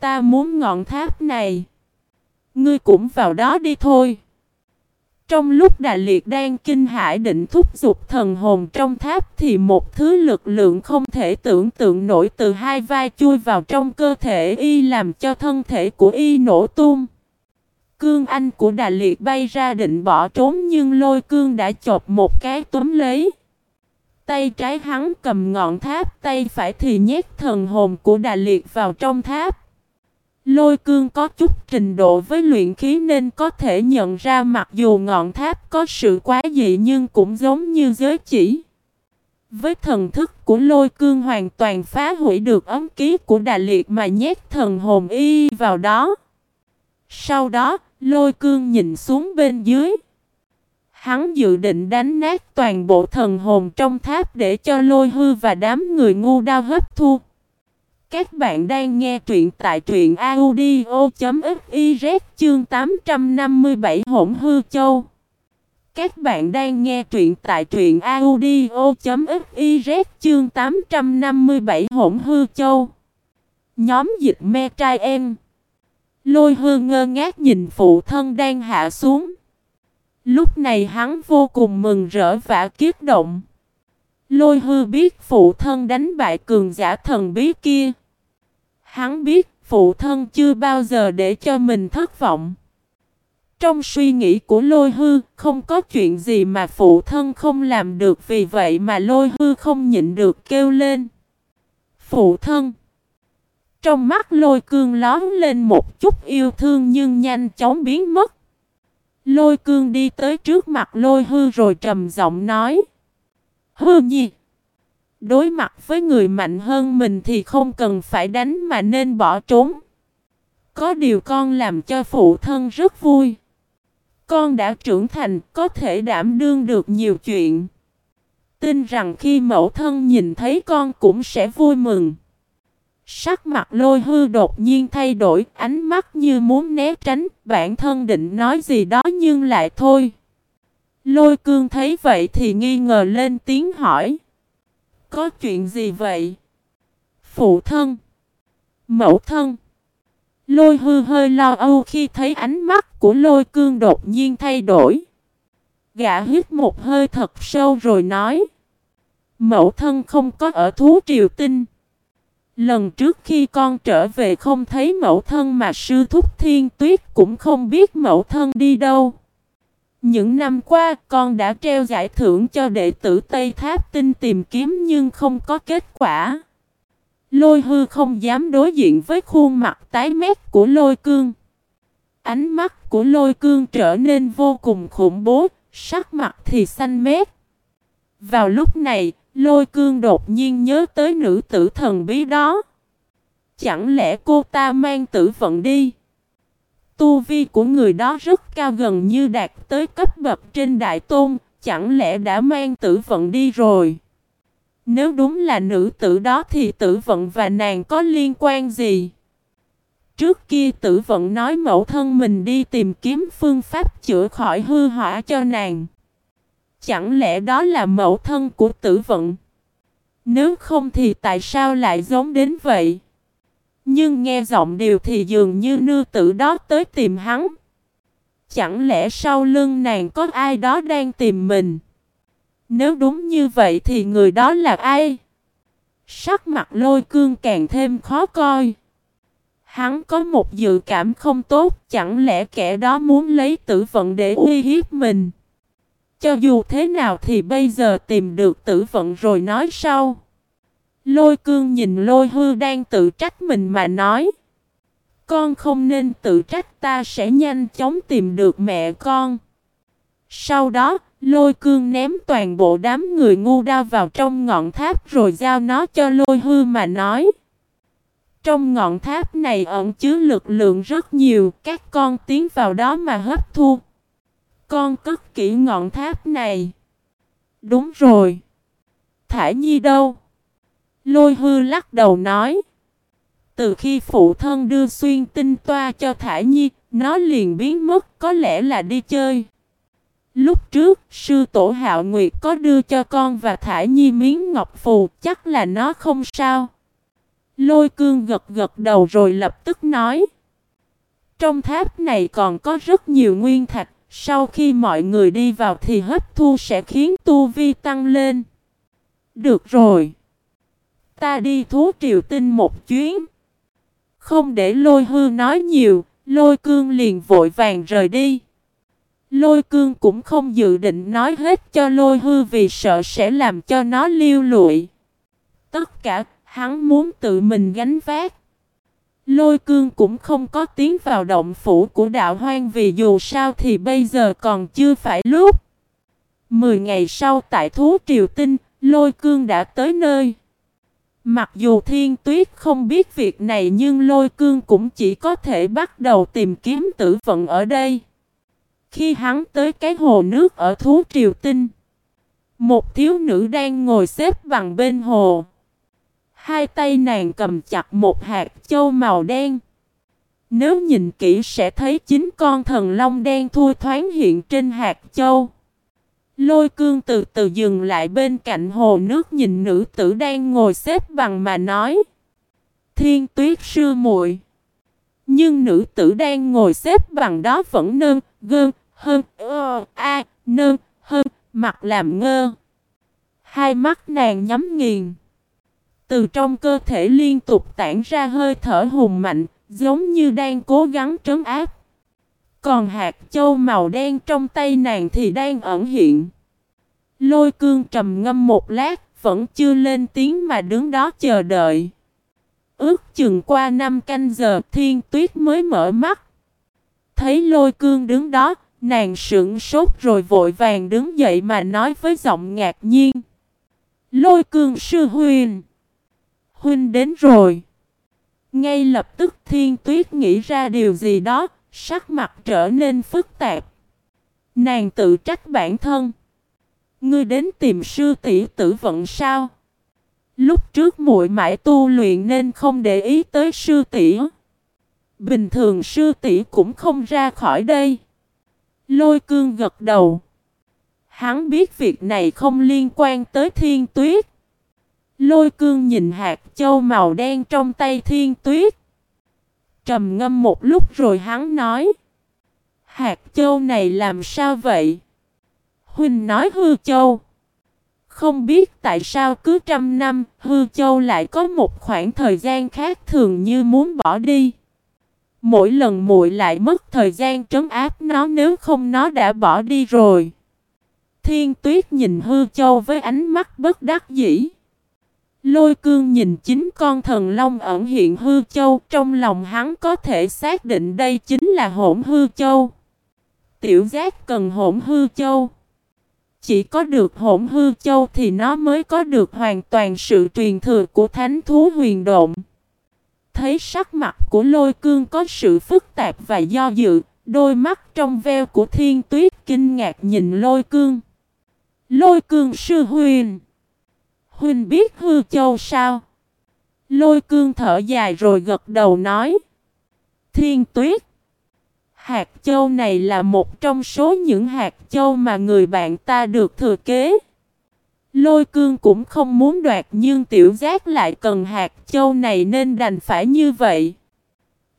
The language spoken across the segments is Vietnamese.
Ta muốn ngọn tháp này. Ngươi cũng vào đó đi thôi. Trong lúc Đà Liệt đang kinh hãi định thúc giục thần hồn trong tháp thì một thứ lực lượng không thể tưởng tượng nổi từ hai vai chui vào trong cơ thể y làm cho thân thể của y nổ tung. Cương anh của Đà Liệt bay ra định bỏ trốn nhưng lôi cương đã chộp một cái túm lấy. Tay trái hắn cầm ngọn tháp, tay phải thì nhét thần hồn của Đà Liệt vào trong tháp. Lôi cương có chút trình độ với luyện khí nên có thể nhận ra mặc dù ngọn tháp có sự quá dị nhưng cũng giống như giới chỉ. Với thần thức của lôi cương hoàn toàn phá hủy được ấm ký của Đà Liệt mà nhét thần hồn y vào đó. Sau đó, lôi cương nhìn xuống bên dưới. Hắn dự định đánh nát toàn bộ thần hồn trong tháp để cho lôi hư và đám người ngu đau hấp thu. Các bạn đang nghe truyện tại truyện audio.fiz chương 857 Hỗn Hư Châu. Các bạn đang nghe truyện tại truyện audio.fiz chương 857 Hỗn Hư Châu. Nhóm dịch me trai em. Lôi hư ngơ ngác nhìn phụ thân đang hạ xuống. Lúc này hắn vô cùng mừng rỡ và kiết động. Lôi hư biết phụ thân đánh bại cường giả thần bí kia. Hắn biết phụ thân chưa bao giờ để cho mình thất vọng. Trong suy nghĩ của lôi hư, không có chuyện gì mà phụ thân không làm được vì vậy mà lôi hư không nhịn được kêu lên. Phụ thân! Trong mắt lôi cương lón lên một chút yêu thương nhưng nhanh chóng biến mất. Lôi cương đi tới trước mặt lôi hư rồi trầm giọng nói. Hư nhi! Đối mặt với người mạnh hơn mình thì không cần phải đánh mà nên bỏ trốn. Có điều con làm cho phụ thân rất vui. Con đã trưởng thành, có thể đảm đương được nhiều chuyện. Tin rằng khi mẫu thân nhìn thấy con cũng sẽ vui mừng. Sắc mặt lôi hư đột nhiên thay đổi, ánh mắt như muốn né tránh, bản thân định nói gì đó nhưng lại thôi. Lôi cương thấy vậy thì nghi ngờ lên tiếng hỏi. Có chuyện gì vậy? Phụ thân. Mẫu thân. Lôi hư hơi lo âu khi thấy ánh mắt của lôi cương đột nhiên thay đổi. Gã hít một hơi thật sâu rồi nói. Mẫu thân không có ở thú triều tinh. Lần trước khi con trở về không thấy mẫu thân mà sư thúc thiên tuyết cũng không biết mẫu thân đi đâu. Những năm qua con đã treo giải thưởng cho đệ tử Tây Tháp Tinh tìm kiếm nhưng không có kết quả. Lôi hư không dám đối diện với khuôn mặt tái mét của lôi cương. Ánh mắt của lôi cương trở nên vô cùng khủng bố, sắc mặt thì xanh mét. Vào lúc này, lôi cương đột nhiên nhớ tới nữ tử thần bí đó. Chẳng lẽ cô ta mang tử vận đi? Tu vi của người đó rất cao gần như đạt tới cấp bậc trên đại tôn, chẳng lẽ đã mang tử vận đi rồi? Nếu đúng là nữ tử đó thì tử vận và nàng có liên quan gì? Trước kia tử vận nói mẫu thân mình đi tìm kiếm phương pháp chữa khỏi hư hỏa cho nàng. Chẳng lẽ đó là mẫu thân của tử vận? Nếu không thì tại sao lại giống đến vậy? Nhưng nghe giọng điều thì dường như nư tử đó tới tìm hắn. Chẳng lẽ sau lưng nàng có ai đó đang tìm mình? Nếu đúng như vậy thì người đó là ai? Sắc mặt lôi cương càng thêm khó coi. Hắn có một dự cảm không tốt, chẳng lẽ kẻ đó muốn lấy tử vận để uy hiếp mình? Cho dù thế nào thì bây giờ tìm được tử vận rồi nói sau. Lôi cương nhìn lôi hư đang tự trách mình mà nói. Con không nên tự trách ta sẽ nhanh chóng tìm được mẹ con. Sau đó, lôi cương ném toàn bộ đám người ngu đao vào trong ngọn tháp rồi giao nó cho lôi hư mà nói. Trong ngọn tháp này ẩn chứa lực lượng rất nhiều, các con tiến vào đó mà hấp thu. Con cất kỹ ngọn tháp này. Đúng rồi. Thả nhi đâu? Lôi hư lắc đầu nói. Từ khi phụ thân đưa xuyên tinh toa cho Thả Nhi, nó liền biến mất có lẽ là đi chơi. Lúc trước, sư tổ hạo nguyệt có đưa cho con và Thả Nhi miếng ngọc phù, chắc là nó không sao. Lôi cương gật gật đầu rồi lập tức nói. Trong tháp này còn có rất nhiều nguyên thạch, sau khi mọi người đi vào thì hấp thu sẽ khiến tu vi tăng lên. Được rồi. Ta đi thú triều tinh một chuyến. Không để lôi hư nói nhiều, lôi cương liền vội vàng rời đi. Lôi cương cũng không dự định nói hết cho lôi hư vì sợ sẽ làm cho nó liêu lụi. Tất cả hắn muốn tự mình gánh vác. Lôi cương cũng không có tiến vào động phủ của đạo hoang vì dù sao thì bây giờ còn chưa phải lúc. Mười ngày sau tại thú triều tinh, lôi cương đã tới nơi. Mặc dù thiên tuyết không biết việc này nhưng lôi cương cũng chỉ có thể bắt đầu tìm kiếm tử vận ở đây. Khi hắn tới cái hồ nước ở thú triều tinh, một thiếu nữ đang ngồi xếp bằng bên hồ. Hai tay nàng cầm chặt một hạt châu màu đen. Nếu nhìn kỹ sẽ thấy chính con thần long đen thui thoáng hiện trên hạt châu. Lôi cương từ từ dừng lại bên cạnh hồ nước nhìn nữ tử đang ngồi xếp bằng mà nói. Thiên tuyết sư muội Nhưng nữ tử đang ngồi xếp bằng đó vẫn nơn, gơn, hơn, ơ, a, nơn, hơn, mặt làm ngơ. Hai mắt nàng nhắm nghiền. Từ trong cơ thể liên tục tản ra hơi thở hùng mạnh, giống như đang cố gắng trấn áp. Còn hạt châu màu đen trong tay nàng thì đang ẩn hiện. Lôi cương trầm ngâm một lát, vẫn chưa lên tiếng mà đứng đó chờ đợi. Ước chừng qua năm canh giờ thiên tuyết mới mở mắt. Thấy lôi cương đứng đó, nàng sững sốt rồi vội vàng đứng dậy mà nói với giọng ngạc nhiên. Lôi cương sư huyền. Huynh đến rồi. Ngay lập tức thiên tuyết nghĩ ra điều gì đó, sắc mặt trở nên phức tạp. Nàng tự trách bản thân. Ngươi đến tìm sư tỷ tử vận sao? Lúc trước muội mãi tu luyện nên không để ý tới sư tỷ. Bình thường sư tỷ cũng không ra khỏi đây. Lôi cương gật đầu. Hắn biết việc này không liên quan tới thiên tuyết. Lôi cương nhìn hạt châu màu đen trong tay thiên tuyết. Trầm ngâm một lúc rồi hắn nói. Hạt châu này làm sao vậy? Huynh nói hư châu. Không biết tại sao cứ trăm năm, hư châu lại có một khoảng thời gian khác thường như muốn bỏ đi. Mỗi lần muội lại mất thời gian trấn áp nó nếu không nó đã bỏ đi rồi. Thiên tuyết nhìn hư châu với ánh mắt bất đắc dĩ. Lôi cương nhìn chính con thần long ẩn hiện hư châu, trong lòng hắn có thể xác định đây chính là hỗn hư châu. Tiểu giác cần hỗn hư châu. Chỉ có được hỗn hư châu thì nó mới có được hoàn toàn sự truyền thừa của thánh thú huyền động. Thấy sắc mặt của lôi cương có sự phức tạp và do dự, đôi mắt trong veo của thiên tuyết kinh ngạc nhìn lôi cương. Lôi cương sư huyền. Huynh biết hư châu sao? Lôi cương thở dài rồi gật đầu nói. Thiên tuyết. Hạt châu này là một trong số những hạt châu mà người bạn ta được thừa kế. Lôi cương cũng không muốn đoạt nhưng tiểu giác lại cần hạt châu này nên đành phải như vậy.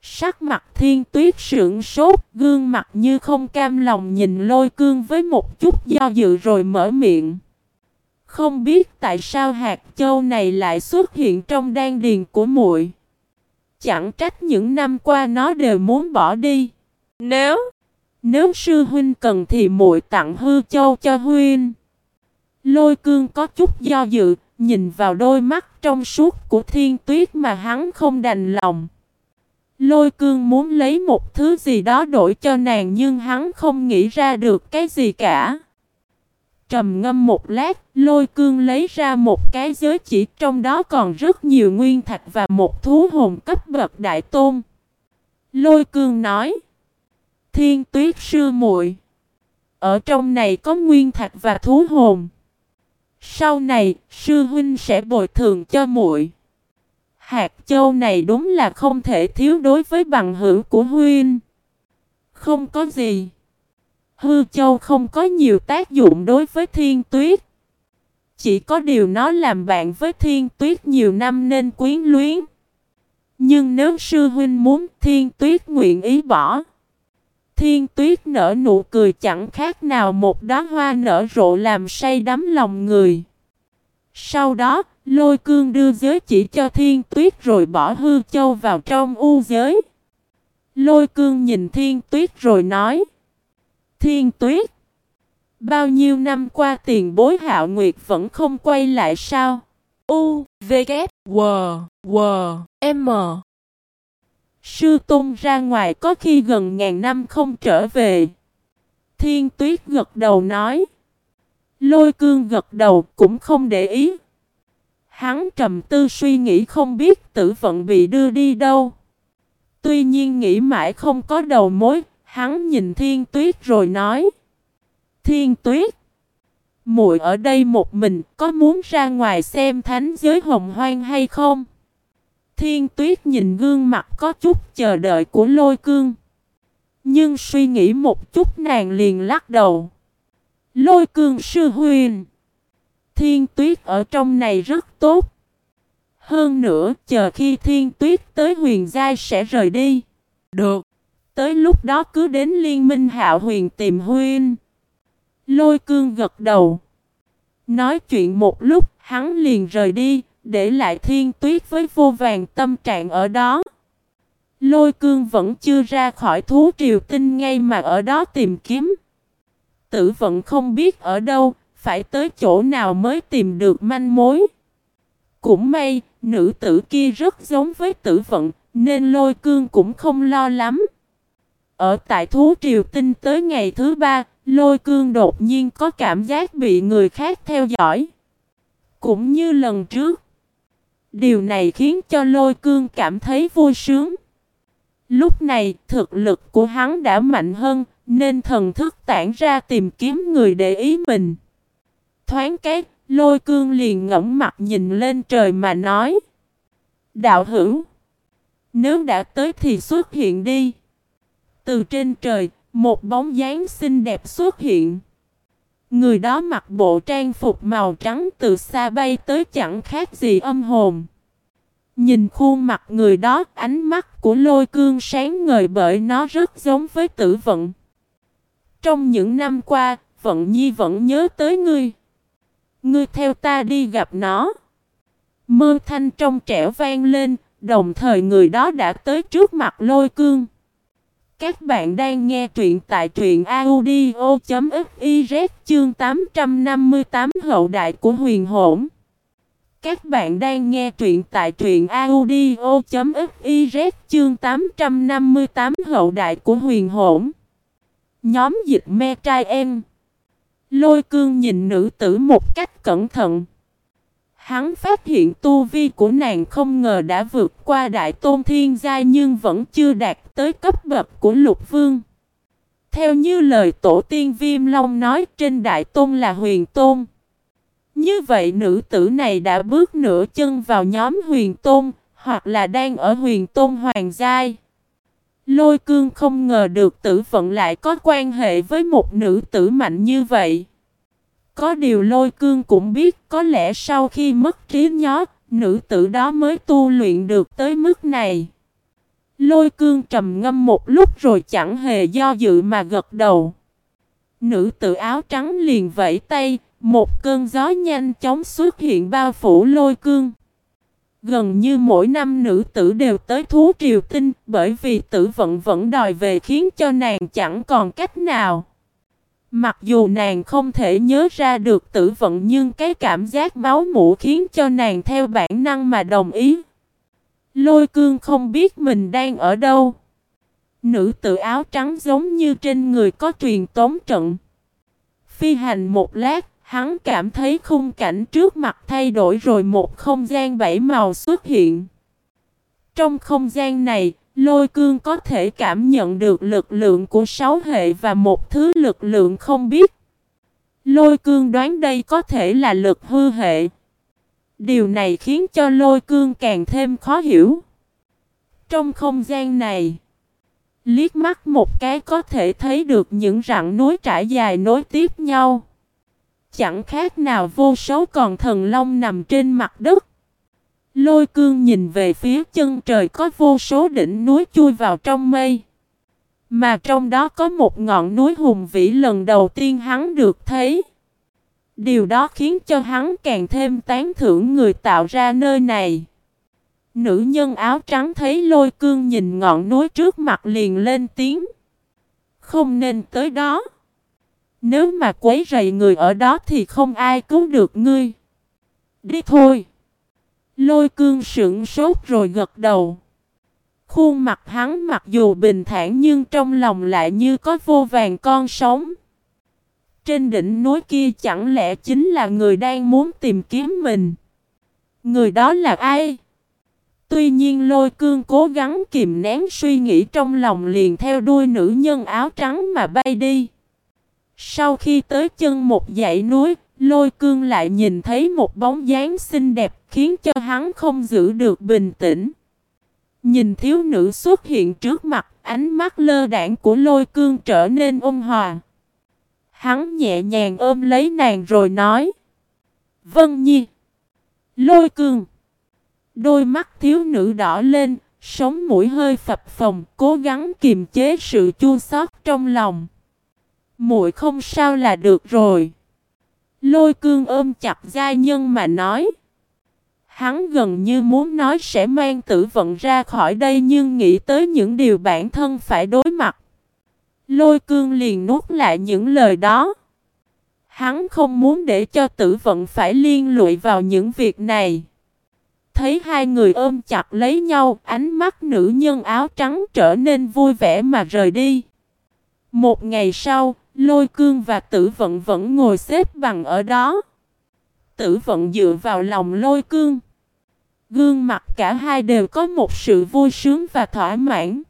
Sắc mặt thiên tuyết sưởng sốt, gương mặt như không cam lòng nhìn lôi cương với một chút do dự rồi mở miệng. Không biết tại sao hạt châu này lại xuất hiện trong đan điền của muội. Chẳng trách những năm qua nó đều muốn bỏ đi. Nếu nếu sư huynh cần thì muội tặng hư châu cho huynh. Lôi cương có chút do dự, nhìn vào đôi mắt trong suốt của thiên tuyết mà hắn không đành lòng. Lôi cương muốn lấy một thứ gì đó đổi cho nàng nhưng hắn không nghĩ ra được cái gì cả. Trầm ngâm một lát, lôi cương lấy ra một cái giới chỉ trong đó còn rất nhiều nguyên thạch và một thú hồn cấp bậc đại tôn. Lôi cương nói, Thiên tuyết sư muội Ở trong này có nguyên thạch và thú hồn. Sau này, sư huynh sẽ bồi thường cho muội. Hạt châu này đúng là không thể thiếu đối với bằng hữu của huynh. Không có gì. Hư châu không có nhiều tác dụng đối với thiên tuyết. Chỉ có điều nó làm bạn với thiên tuyết nhiều năm nên quyến luyến. Nhưng nếu sư huynh muốn thiên tuyết nguyện ý bỏ. Thiên tuyết nở nụ cười chẳng khác nào một đóa hoa nở rộ làm say đắm lòng người. Sau đó, lôi cương đưa giới chỉ cho thiên tuyết rồi bỏ hư châu vào trong u giới. Lôi cương nhìn thiên tuyết rồi nói. Thiên tuyết. Bao nhiêu năm qua tiền bối hạo nguyệt vẫn không quay lại sao? U, V, K, W, W, M. Sư Tôn ra ngoài có khi gần ngàn năm không trở về. Thiên tuyết gật đầu nói. Lôi cương gật đầu cũng không để ý. Hắn trầm tư suy nghĩ không biết tử vận bị đưa đi đâu. Tuy nhiên nghĩ mãi không có đầu mối, hắn nhìn thiên tuyết rồi nói. Thiên tuyết, muội ở đây một mình có muốn ra ngoài xem thánh giới hồng hoang hay không? Thiên tuyết nhìn gương mặt có chút chờ đợi của lôi cương. Nhưng suy nghĩ một chút nàng liền lắc đầu. Lôi cương sư huyền. Thiên tuyết ở trong này rất tốt. Hơn nữa, chờ khi thiên tuyết tới huyền giai sẽ rời đi. Được. Tới lúc đó cứ đến liên minh hạo huyền tìm huyên. Lôi cương gật đầu. Nói chuyện một lúc, hắn liền rời đi, để lại thiên tuyết với vô vàng tâm trạng ở đó. Lôi cương vẫn chưa ra khỏi thú triều tinh ngay mà ở đó tìm kiếm. Tử vận không biết ở đâu, phải tới chỗ nào mới tìm được manh mối. Cũng may, nữ tử kia rất giống với tử vận, nên lôi cương cũng không lo lắm. Ở tại thú triều tinh tới ngày thứ ba, lôi cương đột nhiên có cảm giác bị người khác theo dõi. Cũng như lần trước. Điều này khiến cho lôi cương cảm thấy vui sướng. Lúc này, thực lực của hắn đã mạnh hơn, nên thần thức tản ra tìm kiếm người để ý mình. Thoáng cái, lôi cương liền ngẫm mặt nhìn lên trời mà nói. Đạo hữu, nếu đã tới thì xuất hiện đi. Từ trên trời, một bóng dáng xinh đẹp xuất hiện. Người đó mặc bộ trang phục màu trắng từ xa bay tới chẳng khác gì âm hồn. Nhìn khuôn mặt người đó, ánh mắt của lôi cương sáng ngời bởi nó rất giống với tử vận. Trong những năm qua, vận nhi vẫn nhớ tới ngươi. Ngươi theo ta đi gặp nó. Mơ thanh trong trẻo vang lên, đồng thời người đó đã tới trước mặt lôi cương. Các bạn đang nghe truyện tại truyện audio.fiz chương 858 hậu đại của huyền hổn. Các bạn đang nghe truyện tại truyện audio.fiz chương 858 hậu đại của huyền hổn. Nhóm dịch me trai em. Lôi cương nhìn nữ tử một cách cẩn thận. Hắn phát hiện tu vi của nàng không ngờ đã vượt qua đại tôn thiên giai nhưng vẫn chưa đạt tới cấp bậc của lục vương. Theo như lời tổ tiên Viêm Long nói trên đại tôn là huyền tôn. Như vậy nữ tử này đã bước nửa chân vào nhóm huyền tôn, hoặc là đang ở huyền tôn hoàng giai. Lôi cương không ngờ được tử vận lại có quan hệ với một nữ tử mạnh như vậy. Có điều lôi cương cũng biết có lẽ sau khi mất trí nhớ, nữ tử đó mới tu luyện được tới mức này. Lôi cương trầm ngâm một lúc rồi chẳng hề do dự mà gật đầu. Nữ tử áo trắng liền vẫy tay, một cơn gió nhanh chóng xuất hiện bao phủ lôi cương. Gần như mỗi năm nữ tử đều tới thú triều tinh bởi vì tử vận vẫn đòi về khiến cho nàng chẳng còn cách nào. Mặc dù nàng không thể nhớ ra được tử vận nhưng cái cảm giác máu mũ khiến cho nàng theo bản năng mà đồng ý. Lôi cương không biết mình đang ở đâu. Nữ tử áo trắng giống như trên người có truyền tống trận. Phi hành một lát, hắn cảm thấy khung cảnh trước mặt thay đổi rồi một không gian bảy màu xuất hiện. Trong không gian này, Lôi cương có thể cảm nhận được lực lượng của sáu hệ và một thứ lực lượng không biết. Lôi cương đoán đây có thể là lực hư hệ. Điều này khiến cho lôi cương càng thêm khó hiểu. Trong không gian này, liếc mắt một cái có thể thấy được những rặng núi trải dài nối tiếp nhau. Chẳng khác nào vô số còn thần long nằm trên mặt đất. Lôi cương nhìn về phía chân trời có vô số đỉnh núi chui vào trong mây. Mà trong đó có một ngọn núi hùng vĩ lần đầu tiên hắn được thấy. Điều đó khiến cho hắn càng thêm tán thưởng người tạo ra nơi này. Nữ nhân áo trắng thấy lôi cương nhìn ngọn núi trước mặt liền lên tiếng. Không nên tới đó. Nếu mà quấy rầy người ở đó thì không ai cứu được ngươi. Đi thôi. Lôi cương sững sốt rồi gật đầu. Khuôn mặt hắn mặc dù bình thản nhưng trong lòng lại như có vô vàng con sống. Trên đỉnh núi kia chẳng lẽ chính là người đang muốn tìm kiếm mình? Người đó là ai? Tuy nhiên lôi cương cố gắng kìm nén suy nghĩ trong lòng liền theo đuôi nữ nhân áo trắng mà bay đi. Sau khi tới chân một dãy núi, lôi cương lại nhìn thấy một bóng dáng xinh đẹp khiến cho hắn không giữ được bình tĩnh. Nhìn thiếu nữ xuất hiện trước mặt, ánh mắt lơ đảng của lôi cương trở nên ôn hòa. Hắn nhẹ nhàng ôm lấy nàng rồi nói. Vân Nhi. Lôi cương. Đôi mắt thiếu nữ đỏ lên, sống mũi hơi phập phồng, cố gắng kiềm chế sự chua xót trong lòng. Muội không sao là được rồi. Lôi cương ôm chặt gia nhân mà nói. Hắn gần như muốn nói sẽ mang tử vận ra khỏi đây nhưng nghĩ tới những điều bản thân phải đối mặt. Lôi cương liền nuốt lại những lời đó. Hắn không muốn để cho tử vận phải liên lụy vào những việc này. Thấy hai người ôm chặt lấy nhau, ánh mắt nữ nhân áo trắng trở nên vui vẻ mà rời đi. Một ngày sau, lôi cương và tử vận vẫn ngồi xếp bằng ở đó. Tử vận dựa vào lòng lôi cương. Gương mặt cả hai đều có một sự vui sướng và thỏa mãn.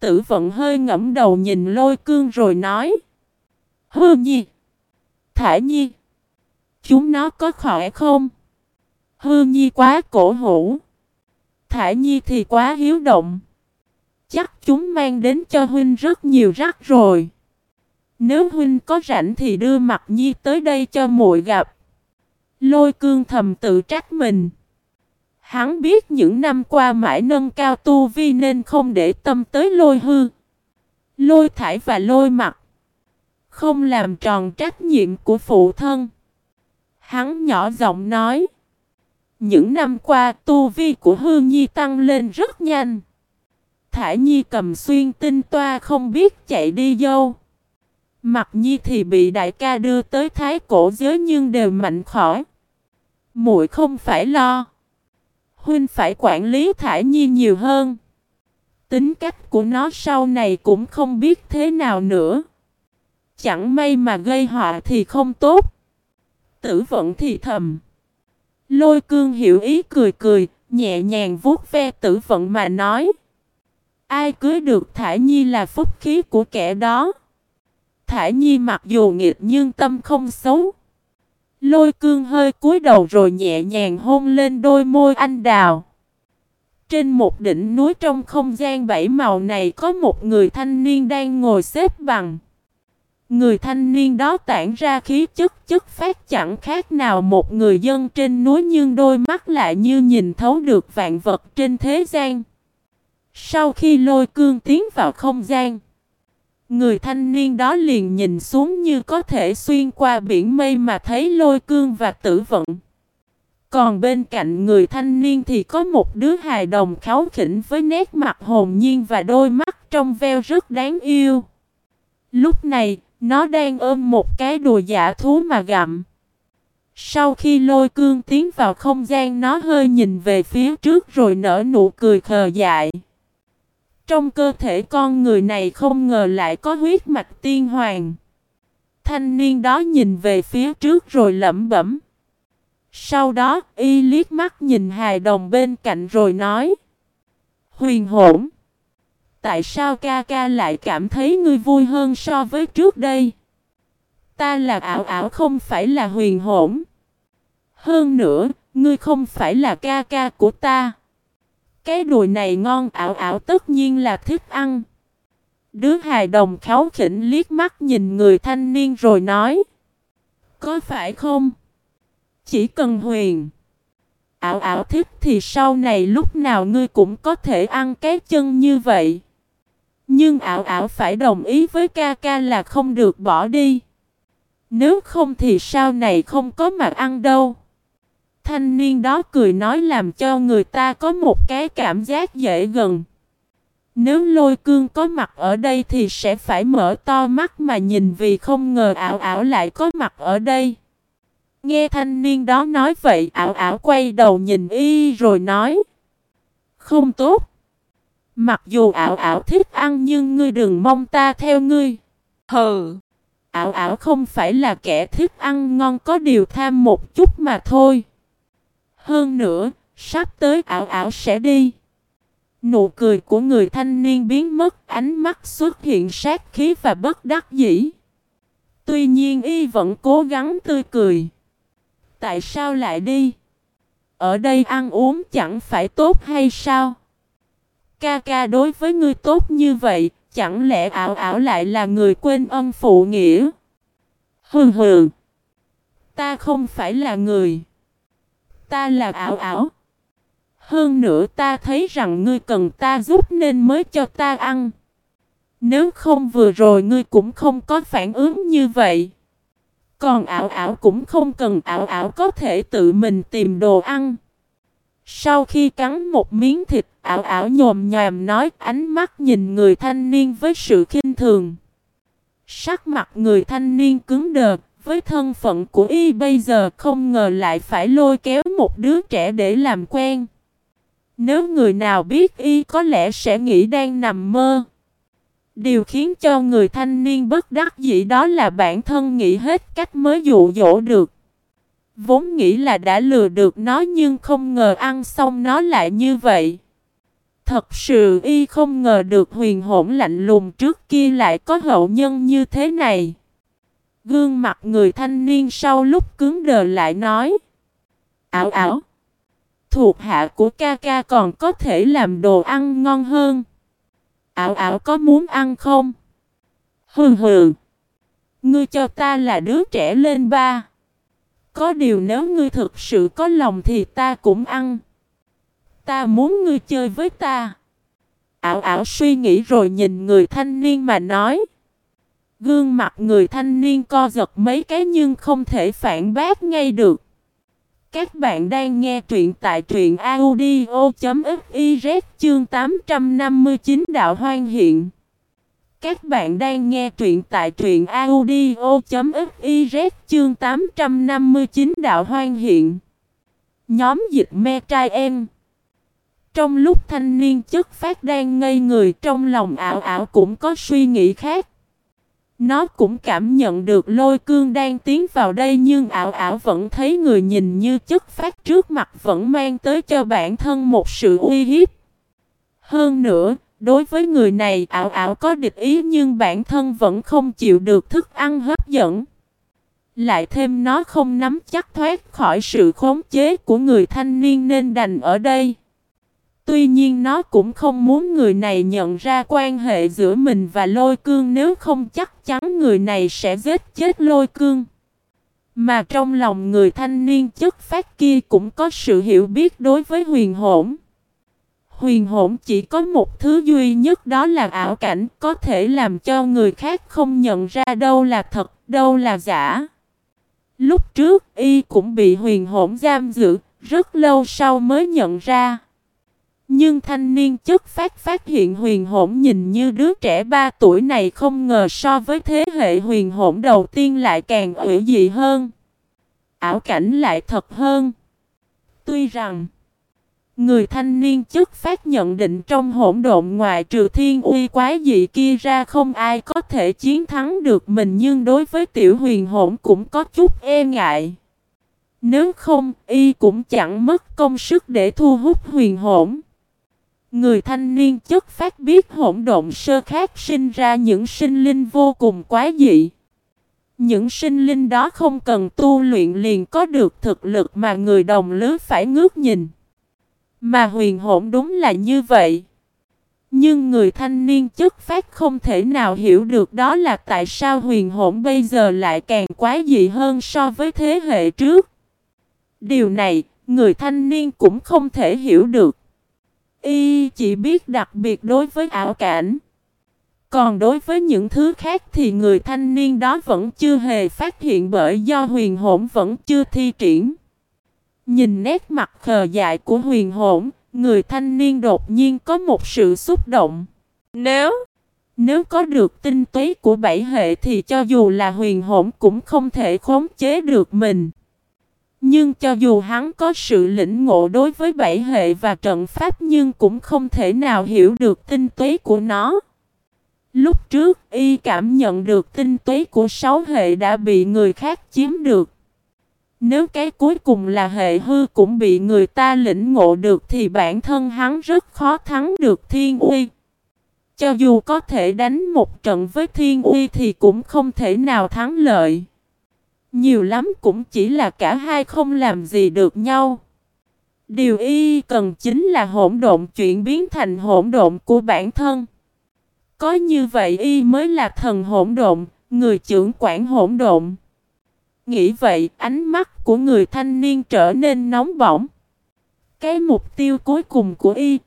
Tử vận hơi ngẫm đầu nhìn lôi cương rồi nói. Hư nhi. Thả nhi. Chúng nó có khỏe không? Hư nhi quá cổ hủ. Thả nhi thì quá hiếu động. Chắc chúng mang đến cho huynh rất nhiều rắc rồi. Nếu huynh có rảnh thì đưa mặt nhi tới đây cho muội gặp. Lôi cương thầm tự trách mình. Hắn biết những năm qua mãi nâng cao tu vi nên không để tâm tới lôi hư. Lôi thải và lôi mặt. Không làm tròn trách nhiệm của phụ thân. Hắn nhỏ giọng nói. Những năm qua tu vi của Hương Nhi tăng lên rất nhanh. thải Nhi cầm xuyên tinh toa không biết chạy đi dâu. Mặt Nhi thì bị đại ca đưa tới thái cổ giới nhưng đều mạnh khỏi. muội không phải lo. Huynh phải quản lý Thải Nhi nhiều hơn. Tính cách của nó sau này cũng không biết thế nào nữa. Chẳng may mà gây họa thì không tốt. Tử vận thì thầm. Lôi cương hiểu ý cười cười, nhẹ nhàng vuốt ve tử vận mà nói. Ai cưới được Thải Nhi là phúc khí của kẻ đó. Thả Nhi mặc dù nghịch nhưng tâm không xấu. Lôi cương hơi cúi đầu rồi nhẹ nhàng hôn lên đôi môi anh đào. Trên một đỉnh núi trong không gian bảy màu này có một người thanh niên đang ngồi xếp bằng. Người thanh niên đó tản ra khí chất chất phát chẳng khác nào một người dân trên núi nhưng đôi mắt lại như nhìn thấu được vạn vật trên thế gian. Sau khi lôi cương tiến vào không gian, người thanh niên đó liền nhìn xuống như có thể xuyên qua biển mây mà thấy lôi cương và tử vận. Còn bên cạnh người thanh niên thì có một đứa hài đồng kháu khỉnh với nét mặt hồn nhiên và đôi mắt trong veo rất đáng yêu. Lúc này, nó đang ôm một cái đùa giả thú mà gặm. Sau khi lôi cương tiến vào không gian nó hơi nhìn về phía trước rồi nở nụ cười khờ dại. Trong cơ thể con người này không ngờ lại có huyết mạch tiên hoàng. Thanh niên đó nhìn về phía trước rồi lẩm bẩm. Sau đó y liếc mắt nhìn hài đồng bên cạnh rồi nói. Huyền hổn. Tại sao ca ca lại cảm thấy ngươi vui hơn so với trước đây? Ta là ảo ảo không phải là huyền hổn. Hơn nữa, ngươi không phải là ca ca của ta. Cái đùi này ngon ảo ảo tất nhiên là thích ăn. Đứa hài đồng kháu khỉnh liếc mắt nhìn người thanh niên rồi nói. Có phải không? Chỉ cần huyền. Ảo ảo thích thì sau này lúc nào ngươi cũng có thể ăn cái chân như vậy. Nhưng ảo ảo phải đồng ý với ca ca là không được bỏ đi. Nếu không thì sau này không có mà ăn đâu. Thanh niên đó cười nói làm cho người ta có một cái cảm giác dễ gần. Nếu lôi cương có mặt ở đây thì sẽ phải mở to mắt mà nhìn vì không ngờ ảo ảo lại có mặt ở đây. Nghe thanh niên đó nói vậy ảo ảo quay đầu nhìn y rồi nói. Không tốt. Mặc dù ảo ảo thích ăn nhưng ngươi đừng mong ta theo ngươi. Hừ. Ảo ảo không phải là kẻ thích ăn ngon có điều tham một chút mà thôi. Hơn nữa, sắp tới ảo ảo sẽ đi. Nụ cười của người thanh niên biến mất, ánh mắt xuất hiện sát khí và bất đắc dĩ. Tuy nhiên y vẫn cố gắng tươi cười. Tại sao lại đi? Ở đây ăn uống chẳng phải tốt hay sao? Ca ca đối với ngươi tốt như vậy, chẳng lẽ ảo ảo lại là người quên ân phụ nghĩa? Hừ hừ. Ta không phải là người. Ta là ảo ảo. Hơn nữa ta thấy rằng ngươi cần ta giúp nên mới cho ta ăn. Nếu không vừa rồi ngươi cũng không có phản ứng như vậy. Còn ảo ảo cũng không cần ảo ảo có thể tự mình tìm đồ ăn. Sau khi cắn một miếng thịt, ảo ảo nhồm nhòm nói ánh mắt nhìn người thanh niên với sự khinh thường. Sắc mặt người thanh niên cứng đờ, với thân phận của y bây giờ không ngờ lại phải lôi kéo một đứa trẻ để làm quen. Nếu người nào biết y có lẽ sẽ nghĩ đang nằm mơ. Điều khiến cho người thanh niên bất đắc dĩ đó là bản thân nghĩ hết cách mới dụ dỗ được. Vốn nghĩ là đã lừa được nó nhưng không ngờ ăn xong nó lại như vậy. Thật sự y không ngờ được huyền hỗn lạnh lùng trước kia lại có hậu nhân như thế này. Gương mặt người thanh niên sau lúc cứng đờ lại nói. Ảo ảo. Thuộc hạ của ca ca còn có thể làm đồ ăn ngon hơn. Ảo ảo có muốn ăn không? Hừ hừ. Ngươi cho ta là đứa trẻ lên ba. Có điều nếu ngươi thực sự có lòng thì ta cũng ăn. Ta muốn ngươi chơi với ta. Ảo ảo suy nghĩ rồi nhìn người thanh niên mà nói. Gương mặt người thanh niên co giật mấy cái nhưng không thể phản bác ngay được. Các bạn đang nghe truyện tại truyện audio.fiz chương 859 Đạo Hoang Hiện. Các bạn đang nghe truyện tại truyện audio.fiz chương 859 Đạo Hoang Hiện. Nhóm dịch me trai em. Trong lúc thanh niên chất phát đang ngây người trong lòng ảo ảo cũng có suy nghĩ khác. Nó cũng cảm nhận được lôi cương đang tiến vào đây nhưng ảo ảo vẫn thấy người nhìn như chất phát trước mặt vẫn mang tới cho bản thân một sự uy hiếp. Hơn nữa, đối với người này ảo ảo có địch ý nhưng bản thân vẫn không chịu được thức ăn hấp dẫn. Lại thêm nó không nắm chắc thoát khỏi sự khống chế của người thanh niên nên đành ở đây. Tuy nhiên nó cũng không muốn người này nhận ra quan hệ giữa mình và lôi cương nếu không chắc chắn người này sẽ giết chết lôi cương. Mà trong lòng người thanh niên chất phát kia cũng có sự hiểu biết đối với huyền hổn. Huyền hổn chỉ có một thứ duy nhất đó là ảo cảnh có thể làm cho người khác không nhận ra đâu là thật, đâu là giả. Lúc trước y cũng bị huyền hổn giam giữ, rất lâu sau mới nhận ra. Nhưng thanh niên chất phát phát hiện huyền hổn nhìn như đứa trẻ 3 tuổi này không ngờ so với thế hệ huyền hổn đầu tiên lại càng ủy dị hơn. Ảo cảnh lại thật hơn. Tuy rằng, người thanh niên chất phát nhận định trong hỗn độn ngoài trừ thiên uy quái dị kia ra không ai có thể chiến thắng được mình nhưng đối với tiểu huyền hổn cũng có chút e ngại. Nếu không, y cũng chẳng mất công sức để thu hút huyền hổn. Người thanh niên chất phát biết hỗn độn sơ khác sinh ra những sinh linh vô cùng quá dị. Những sinh linh đó không cần tu luyện liền có được thực lực mà người đồng lứa phải ngước nhìn. Mà huyền hỗn đúng là như vậy. Nhưng người thanh niên chất phát không thể nào hiểu được đó là tại sao huyền hỗn bây giờ lại càng quá dị hơn so với thế hệ trước. Điều này, người thanh niên cũng không thể hiểu được. Y chỉ biết đặc biệt đối với ảo cảnh. Còn đối với những thứ khác thì người thanh niên đó vẫn chưa hề phát hiện bởi do huyền hổn vẫn chưa thi triển. Nhìn nét mặt khờ dại của huyền hổn, người thanh niên đột nhiên có một sự xúc động. Nếu nếu có được tinh túy của bảy hệ thì cho dù là huyền hổn cũng không thể khống chế được mình. Nhưng cho dù hắn có sự lĩnh ngộ đối với bảy hệ và trận pháp nhưng cũng không thể nào hiểu được tinh túy của nó. Lúc trước, y cảm nhận được tinh túy của sáu hệ đã bị người khác chiếm được. Nếu cái cuối cùng là hệ hư cũng bị người ta lĩnh ngộ được thì bản thân hắn rất khó thắng được thiên uy. Cho dù có thể đánh một trận với thiên uy thì cũng không thể nào thắng lợi. Nhiều lắm cũng chỉ là cả hai không làm gì được nhau. Điều y cần chính là hỗn độn chuyển biến thành hỗn độn của bản thân. Có như vậy y mới là thần hỗn độn, người trưởng quản hỗn độn. Nghĩ vậy, ánh mắt của người thanh niên trở nên nóng bỏng. Cái mục tiêu cuối cùng của y,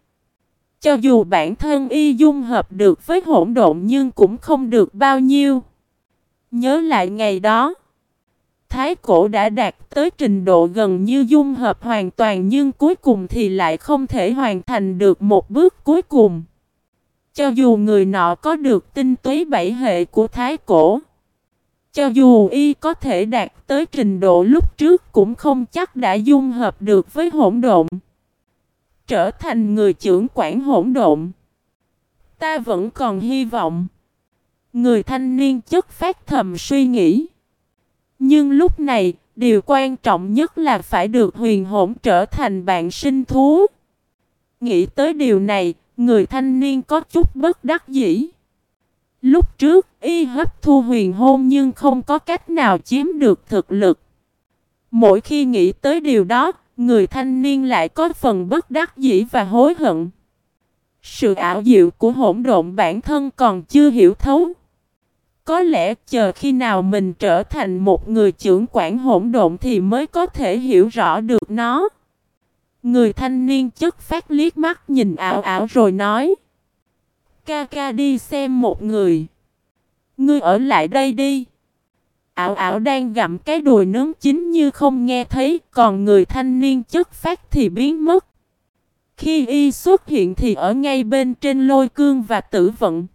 cho dù bản thân y dung hợp được với hỗn độn nhưng cũng không được bao nhiêu. Nhớ lại ngày đó, Thái cổ đã đạt tới trình độ gần như dung hợp hoàn toàn nhưng cuối cùng thì lại không thể hoàn thành được một bước cuối cùng. Cho dù người nọ có được tinh túy bảy hệ của Thái cổ, cho dù y có thể đạt tới trình độ lúc trước cũng không chắc đã dung hợp được với hỗn độn. Trở thành người trưởng quản hỗn độn. Ta vẫn còn hy vọng. Người thanh niên chất phát thầm suy nghĩ. Nhưng lúc này, điều quan trọng nhất là phải được huyền hỗn trở thành bạn sinh thú. Nghĩ tới điều này, người thanh niên có chút bất đắc dĩ. Lúc trước, y hấp thu huyền hôn nhưng không có cách nào chiếm được thực lực. Mỗi khi nghĩ tới điều đó, người thanh niên lại có phần bất đắc dĩ và hối hận. Sự ảo diệu của hỗn độn bản thân còn chưa hiểu thấu. Có lẽ chờ khi nào mình trở thành một người trưởng quản hỗn độn thì mới có thể hiểu rõ được nó. Người thanh niên chất phát liếc mắt nhìn ảo ảo rồi nói. Ca ca đi xem một người. Ngươi ở lại đây đi. Ảo ảo đang gặm cái đùi nướng chính như không nghe thấy, còn người thanh niên chất phát thì biến mất. Khi y xuất hiện thì ở ngay bên trên lôi cương và tử vận.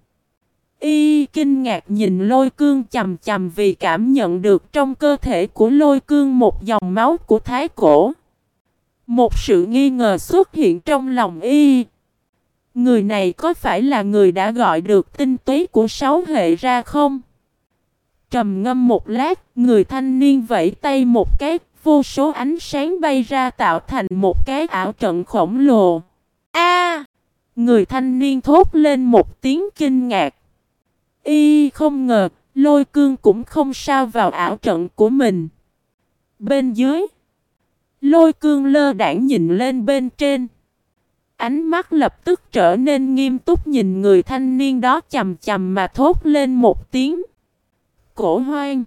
Y kinh ngạc nhìn lôi cương chầm chầm vì cảm nhận được trong cơ thể của lôi cương một dòng máu của thái cổ. Một sự nghi ngờ xuất hiện trong lòng y. Người này có phải là người đã gọi được tinh túy của sáu hệ ra không? Trầm ngâm một lát, người thanh niên vẫy tay một cái, vô số ánh sáng bay ra tạo thành một cái ảo trận khổng lồ. A! người thanh niên thốt lên một tiếng kinh ngạc. Y không ngờ, lôi cương cũng không sao vào ảo trận của mình. Bên dưới, lôi cương lơ đảng nhìn lên bên trên. Ánh mắt lập tức trở nên nghiêm túc nhìn người thanh niên đó chầm chầm mà thốt lên một tiếng. Cổ hoang.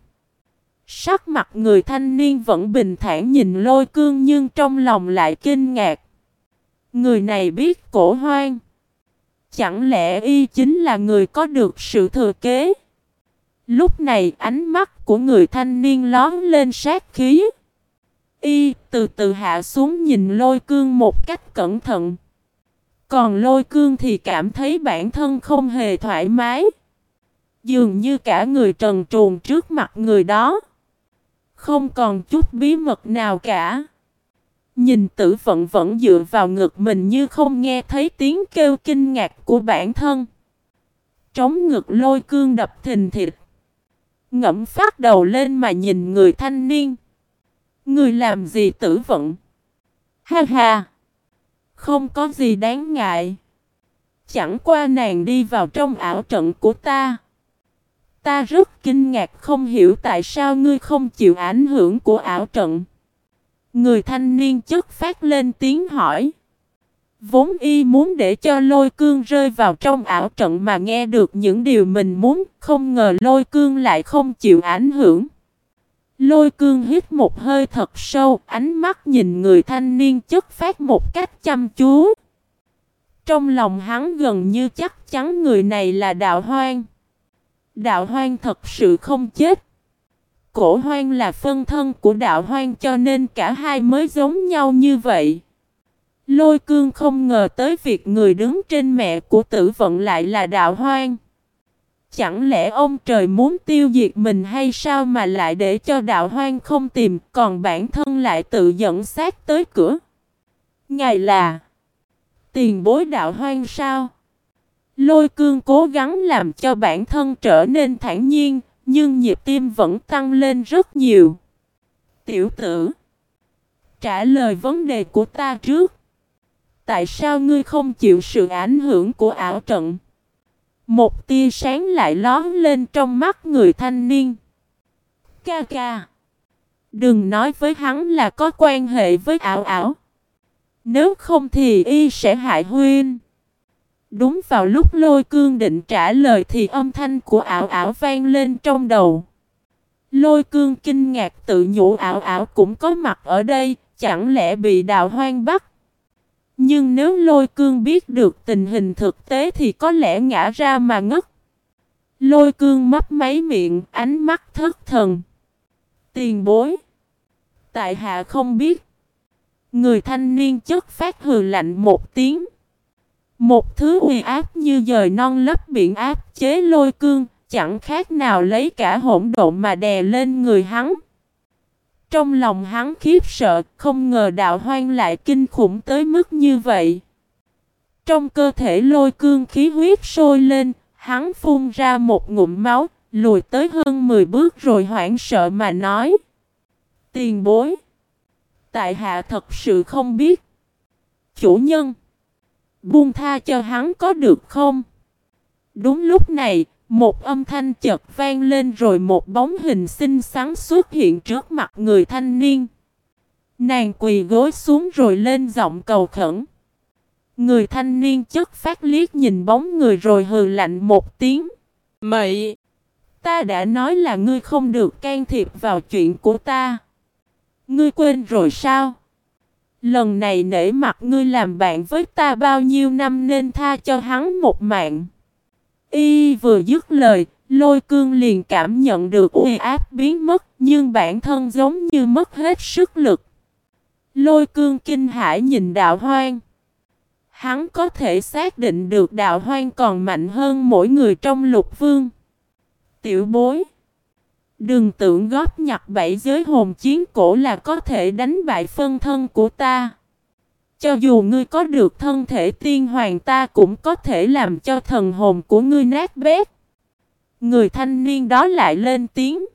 Sắc mặt người thanh niên vẫn bình thản nhìn lôi cương nhưng trong lòng lại kinh ngạc. Người này biết cổ hoang. Chẳng lẽ y chính là người có được sự thừa kế? Lúc này ánh mắt của người thanh niên lón lên sát khí. Y từ từ hạ xuống nhìn lôi cương một cách cẩn thận. Còn lôi cương thì cảm thấy bản thân không hề thoải mái. Dường như cả người trần truồng trước mặt người đó. Không còn chút bí mật nào cả. Nhìn tử vận vẫn dựa vào ngực mình như không nghe thấy tiếng kêu kinh ngạc của bản thân. Trống ngực lôi cương đập thình thịt. Ngẫm phát đầu lên mà nhìn người thanh niên. Người làm gì tử vận? Ha ha! Không có gì đáng ngại. Chẳng qua nàng đi vào trong ảo trận của ta. Ta rất kinh ngạc không hiểu tại sao ngươi không chịu ảnh hưởng của ảo trận. Người thanh niên chất phát lên tiếng hỏi. Vốn y muốn để cho lôi cương rơi vào trong ảo trận mà nghe được những điều mình muốn, không ngờ lôi cương lại không chịu ảnh hưởng. Lôi cương hít một hơi thật sâu, ánh mắt nhìn người thanh niên chất phát một cách chăm chú. Trong lòng hắn gần như chắc chắn người này là đạo hoang. Đạo hoang thật sự không chết. Cổ hoang là phân thân của đạo hoang cho nên cả hai mới giống nhau như vậy. Lôi cương không ngờ tới việc người đứng trên mẹ của tử vận lại là đạo hoang. Chẳng lẽ ông trời muốn tiêu diệt mình hay sao mà lại để cho đạo hoang không tìm, còn bản thân lại tự dẫn sát tới cửa? Ngài là tiền bối đạo hoang sao? Lôi cương cố gắng làm cho bản thân trở nên thản nhiên, nhưng nhịp tim vẫn tăng lên rất nhiều. Tiểu tử, trả lời vấn đề của ta trước. Tại sao ngươi không chịu sự ảnh hưởng của ảo trận? Một tia sáng lại lón lên trong mắt người thanh niên. Ca ca. Đừng nói với hắn là có quan hệ với ảo ảo. Nếu không thì y sẽ hại huynh. Đúng vào lúc lôi cương định trả lời thì âm thanh của ảo ảo vang lên trong đầu. Lôi cương kinh ngạc tự nhủ ảo ảo cũng có mặt ở đây, chẳng lẽ bị đào hoang bắt? Nhưng nếu lôi cương biết được tình hình thực tế thì có lẽ ngã ra mà ngất. Lôi cương mấp máy miệng, ánh mắt thất thần. Tiền bối. Tại hạ không biết. Người thanh niên chất phát hừ lạnh một tiếng. Một thứ uy áp như dời non lấp biển áp chế lôi cương, chẳng khác nào lấy cả hỗn độn mà đè lên người hắn. Trong lòng hắn khiếp sợ, không ngờ đạo hoang lại kinh khủng tới mức như vậy. Trong cơ thể lôi cương khí huyết sôi lên, hắn phun ra một ngụm máu, lùi tới hơn 10 bước rồi hoảng sợ mà nói. Tiền bối. Tại hạ thật sự không biết. Chủ nhân. Buông tha cho hắn có được không? Đúng lúc này, một âm thanh chợt vang lên rồi một bóng hình xinh xắn xuất hiện trước mặt người thanh niên. Nàng quỳ gối xuống rồi lên giọng cầu khẩn. Người thanh niên chất phát liếc nhìn bóng người rồi hừ lạnh một tiếng. Mậy! Ta đã nói là ngươi không được can thiệp vào chuyện của ta. Ngươi quên rồi sao? Lần này nể mặt ngươi làm bạn với ta bao nhiêu năm nên tha cho hắn một mạng. Y vừa dứt lời, lôi cương liền cảm nhận được uy áp biến mất, nhưng bản thân giống như mất hết sức lực. Lôi cương kinh hãi nhìn đạo hoang. Hắn có thể xác định được đạo hoang còn mạnh hơn mỗi người trong lục vương. Tiểu bối. Đừng tưởng góp nhặt bảy giới hồn chiến cổ là có thể đánh bại phân thân của ta. Cho dù ngươi có được thân thể tiên hoàng, ta cũng có thể làm cho thần hồn của ngươi nát bét. Người thanh niên đó lại lên tiếng.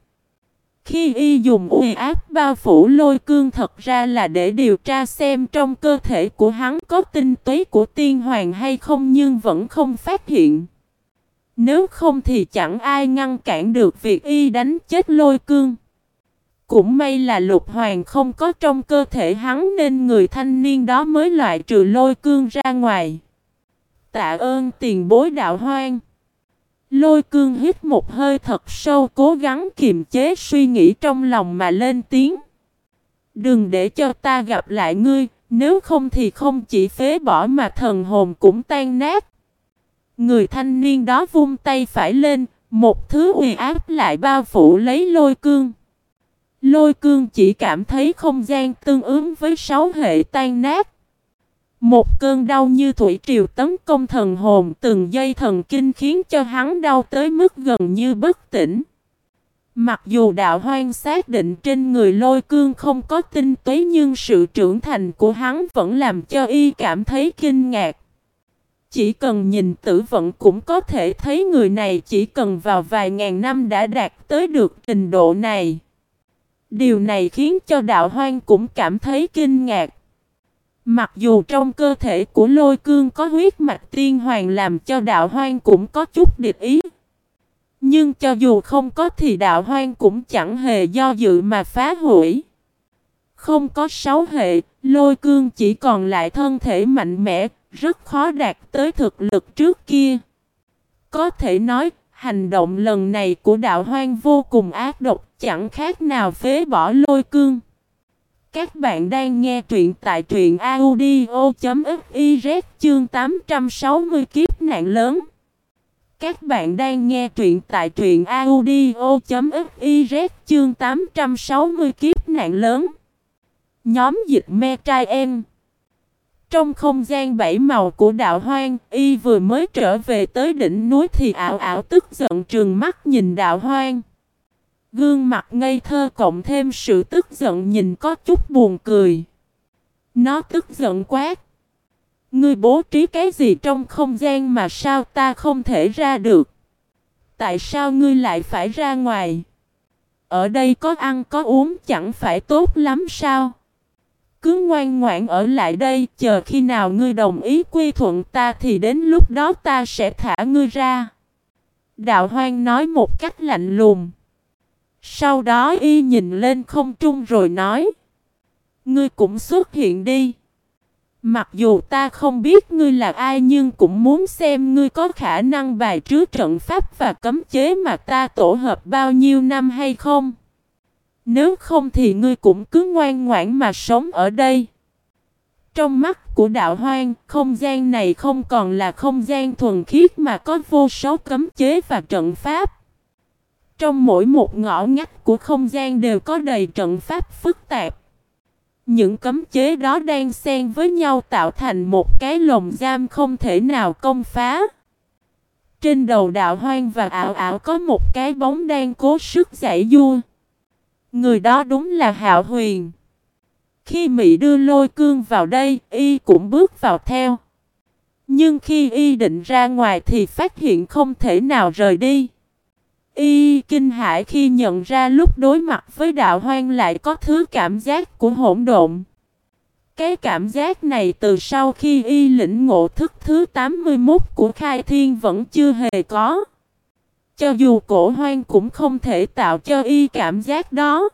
Khi y dùng uy áp bao phủ lôi cương, thật ra là để điều tra xem trong cơ thể của hắn có tinh túy của tiên hoàng hay không, nhưng vẫn không phát hiện. Nếu không thì chẳng ai ngăn cản được việc y đánh chết lôi cương. Cũng may là lục hoàng không có trong cơ thể hắn nên người thanh niên đó mới loại trừ lôi cương ra ngoài. Tạ ơn tiền bối đạo hoang. Lôi cương hít một hơi thật sâu cố gắng kiềm chế suy nghĩ trong lòng mà lên tiếng. Đừng để cho ta gặp lại ngươi, nếu không thì không chỉ phế bỏ mà thần hồn cũng tan nát. Người thanh niên đó vung tay phải lên, một thứ uy áp lại bao phủ lấy lôi cương. Lôi cương chỉ cảm thấy không gian tương ứng với sáu hệ tan nát. Một cơn đau như thủy triều tấn công thần hồn từng dây thần kinh khiến cho hắn đau tới mức gần như bất tỉnh. Mặc dù đạo hoang xác định trên người lôi cương không có tinh túy nhưng sự trưởng thành của hắn vẫn làm cho y cảm thấy kinh ngạc. Chỉ cần nhìn tử vận cũng có thể thấy người này chỉ cần vào vài ngàn năm đã đạt tới được trình độ này. Điều này khiến cho đạo hoang cũng cảm thấy kinh ngạc. Mặc dù trong cơ thể của lôi cương có huyết mạch tiên hoàng làm cho đạo hoang cũng có chút địch ý. Nhưng cho dù không có thì đạo hoang cũng chẳng hề do dự mà phá hủy. Không có sáu hệ, lôi cương chỉ còn lại thân thể mạnh mẽ, rất khó đạt tới thực lực trước kia. Có thể nói, Hành động lần này của đạo hoang vô cùng ác độc, chẳng khác nào phế bỏ lôi cương. Các bạn đang nghe truyện tại truyện audio.fiz chương 860 kiếp nạn lớn. Các bạn đang nghe truyện tại truyện audio.fiz chương 860 kiếp nạn lớn. Nhóm dịch me trai em. Trong không gian bảy màu của đạo hoang, y vừa mới trở về tới đỉnh núi thì ảo ảo tức giận trường mắt nhìn đạo hoang. Gương mặt ngây thơ cộng thêm sự tức giận nhìn có chút buồn cười. Nó tức giận quát. Ngươi bố trí cái gì trong không gian mà sao ta không thể ra được? Tại sao ngươi lại phải ra ngoài? Ở đây có ăn có uống chẳng phải tốt lắm sao? Cứ ngoan ngoãn ở lại đây, chờ khi nào ngươi đồng ý quy thuận ta thì đến lúc đó ta sẽ thả ngươi ra. Đạo hoang nói một cách lạnh lùng. Sau đó y nhìn lên không trung rồi nói. Ngươi cũng xuất hiện đi. Mặc dù ta không biết ngươi là ai nhưng cũng muốn xem ngươi có khả năng bài trứ trận pháp và cấm chế mà ta tổ hợp bao nhiêu năm hay không. Nếu không thì ngươi cũng cứ ngoan ngoãn mà sống ở đây. Trong mắt của đạo hoang, không gian này không còn là không gian thuần khiết mà có vô số cấm chế và trận pháp. Trong mỗi một ngõ ngách của không gian đều có đầy trận pháp phức tạp. Những cấm chế đó đang xen với nhau tạo thành một cái lồng giam không thể nào công phá. Trên đầu đạo hoang và ảo ảo có một cái bóng đang cố sức giải vua. Người đó đúng là Hạo Huyền. Khi Mỹ đưa lôi cương vào đây, y cũng bước vào theo. Nhưng khi y định ra ngoài thì phát hiện không thể nào rời đi. Y kinh hãi khi nhận ra lúc đối mặt với đạo hoang lại có thứ cảm giác của hỗn độn. Cái cảm giác này từ sau khi y lĩnh ngộ thức thứ 81 của khai thiên vẫn chưa hề có. Cho dù cổ hoang cũng không thể tạo cho y cảm giác đó.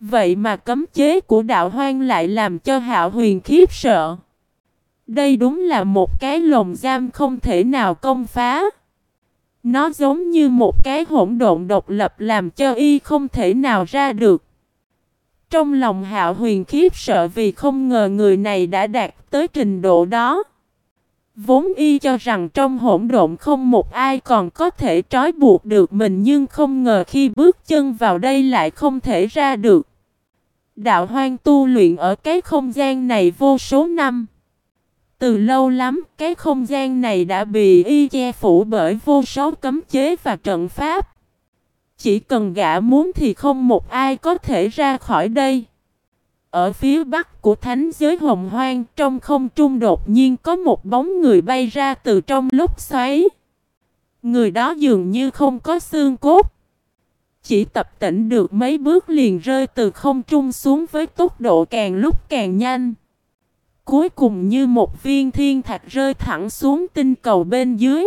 Vậy mà cấm chế của đạo hoang lại làm cho hạo huyền khiếp sợ. Đây đúng là một cái lồng giam không thể nào công phá. Nó giống như một cái hỗn độn độc lập làm cho y không thể nào ra được. Trong lòng hạo huyền khiếp sợ vì không ngờ người này đã đạt tới trình độ đó. Vốn y cho rằng trong hỗn độn không một ai còn có thể trói buộc được mình nhưng không ngờ khi bước chân vào đây lại không thể ra được. Đạo hoang tu luyện ở cái không gian này vô số năm. Từ lâu lắm, cái không gian này đã bị y che phủ bởi vô số cấm chế và trận pháp. Chỉ cần gã muốn thì không một ai có thể ra khỏi đây. Ở phía bắc của thánh giới hồng hoang trong không trung đột nhiên có một bóng người bay ra từ trong lúc xoáy. Người đó dường như không có xương cốt. Chỉ tập tỉnh được mấy bước liền rơi từ không trung xuống với tốc độ càng lúc càng nhanh. Cuối cùng như một viên thiên thạch rơi thẳng xuống tinh cầu bên dưới.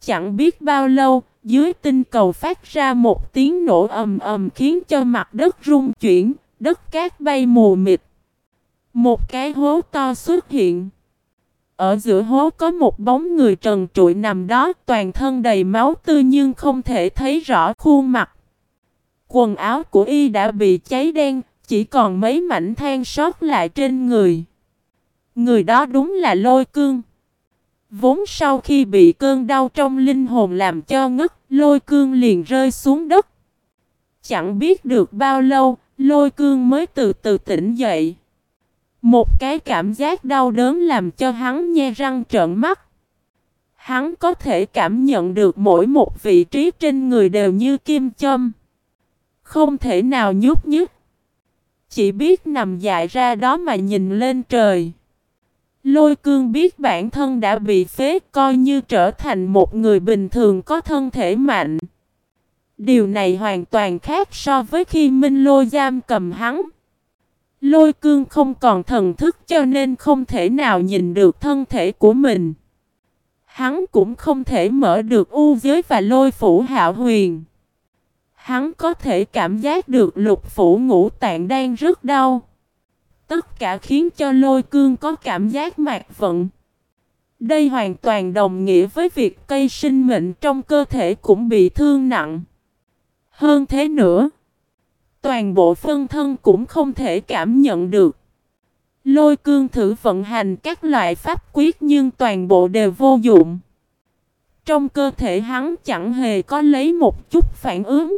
Chẳng biết bao lâu, dưới tinh cầu phát ra một tiếng nổ ầm ầm khiến cho mặt đất rung chuyển, đất cát bay mù mịt. Một cái hố to xuất hiện. Ở giữa hố có một bóng người trần trụi nằm đó, toàn thân đầy máu tươi nhưng không thể thấy rõ khuôn mặt. Quần áo của y đã bị cháy đen, chỉ còn mấy mảnh than sót lại trên người. Người đó đúng là lôi cương. Vốn sau khi bị cơn đau trong linh hồn làm cho ngất, lôi cương liền rơi xuống đất. Chẳng biết được bao lâu, lôi cương mới từ từ tỉnh dậy. Một cái cảm giác đau đớn làm cho hắn nhe răng trợn mắt. Hắn có thể cảm nhận được mỗi một vị trí trên người đều như kim châm. Không thể nào nhúc nhích. Chỉ biết nằm dại ra đó mà nhìn lên trời. Lôi cương biết bản thân đã bị phế, coi như trở thành một người bình thường có thân thể mạnh. Điều này hoàn toàn khác so với khi Minh Lôi giam cầm hắn. Lôi cương không còn thần thức cho nên không thể nào nhìn được thân thể của mình. Hắn cũng không thể mở được u giới và lôi phủ hạo huyền. Hắn có thể cảm giác được lục phủ ngũ tạng đang rất đau. Tất cả khiến cho lôi cương có cảm giác mạc vận. Đây hoàn toàn đồng nghĩa với việc cây sinh mệnh trong cơ thể cũng bị thương nặng. Hơn thế nữa, toàn bộ phân thân cũng không thể cảm nhận được. Lôi cương thử vận hành các loại pháp quyết nhưng toàn bộ đều vô dụng. Trong cơ thể hắn chẳng hề có lấy một chút phản ứng.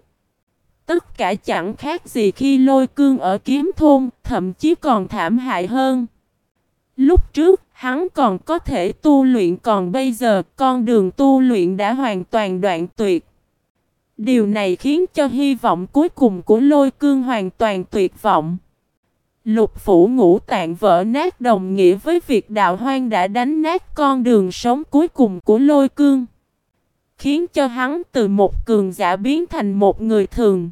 Tất cả chẳng khác gì khi lôi cương ở kiếm thôn, thậm chí còn thảm hại hơn. Lúc trước, hắn còn có thể tu luyện còn bây giờ con đường tu luyện đã hoàn toàn đoạn tuyệt. Điều này khiến cho hy vọng cuối cùng của lôi cương hoàn toàn tuyệt vọng. Lục phủ ngũ tạng vỡ nát đồng nghĩa với việc đạo hoang đã đánh nát con đường sống cuối cùng của lôi cương. Khiến cho hắn từ một cường giả biến thành một người thường.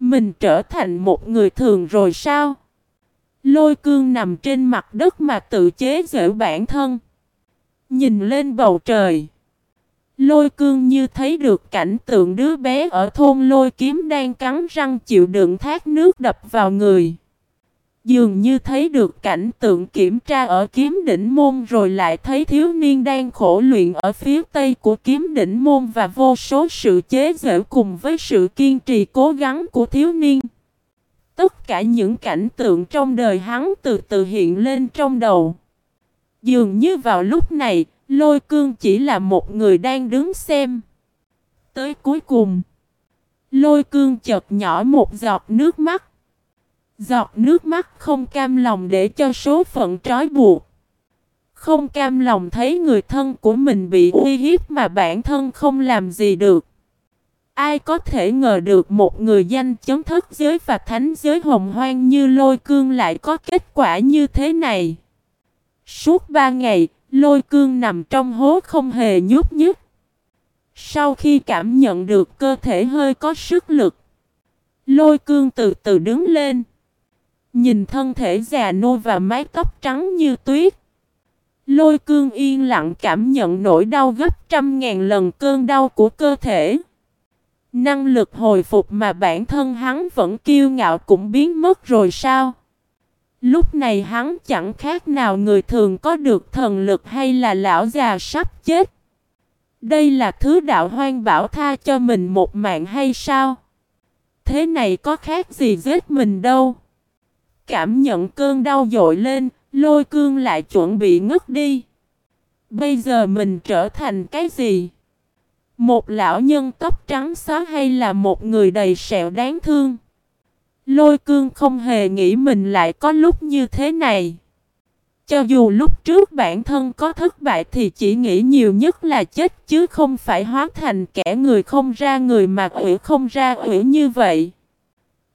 Mình trở thành một người thường rồi sao? Lôi cương nằm trên mặt đất mà tự chế giễu bản thân. Nhìn lên bầu trời. Lôi cương như thấy được cảnh tượng đứa bé ở thôn lôi kiếm đang cắn răng chịu đựng thác nước đập vào người. Dường như thấy được cảnh tượng kiểm tra ở kiếm đỉnh môn rồi lại thấy thiếu niên đang khổ luyện ở phía tây của kiếm đỉnh môn và vô số sự chế giễu cùng với sự kiên trì cố gắng của thiếu niên. Tất cả những cảnh tượng trong đời hắn từ từ hiện lên trong đầu. Dường như vào lúc này, lôi cương chỉ là một người đang đứng xem. Tới cuối cùng, lôi cương chợt nhỏ một giọt nước mắt. Giọt nước mắt không cam lòng để cho số phận trói buộc. Không cam lòng thấy người thân của mình bị uy hiếp mà bản thân không làm gì được. Ai có thể ngờ được một người danh chấm thất giới và thánh giới hồng hoang như lôi cương lại có kết quả như thế này. Suốt ba ngày, lôi cương nằm trong hố không hề nhúc nhích. Sau khi cảm nhận được cơ thể hơi có sức lực, lôi cương từ từ đứng lên. Nhìn thân thể già nua và mái tóc trắng như tuyết. Lôi cương yên lặng cảm nhận nỗi đau gấp trăm ngàn lần cơn đau của cơ thể. Năng lực hồi phục mà bản thân hắn vẫn kiêu ngạo cũng biến mất rồi sao? Lúc này hắn chẳng khác nào người thường có được thần lực hay là lão già sắp chết. Đây là thứ đạo hoang bảo tha cho mình một mạng hay sao? Thế này có khác gì giết mình đâu? Cảm nhận cơn đau dội lên, lôi cương lại chuẩn bị ngất đi. Bây giờ mình trở thành cái gì? Một lão nhân tóc trắng xóa hay là một người đầy sẹo đáng thương? Lôi cương không hề nghĩ mình lại có lúc như thế này. Cho dù lúc trước bản thân có thất bại thì chỉ nghĩ nhiều nhất là chết chứ không phải hóa thành kẻ người không ra người mà ủy không ra ủy như vậy.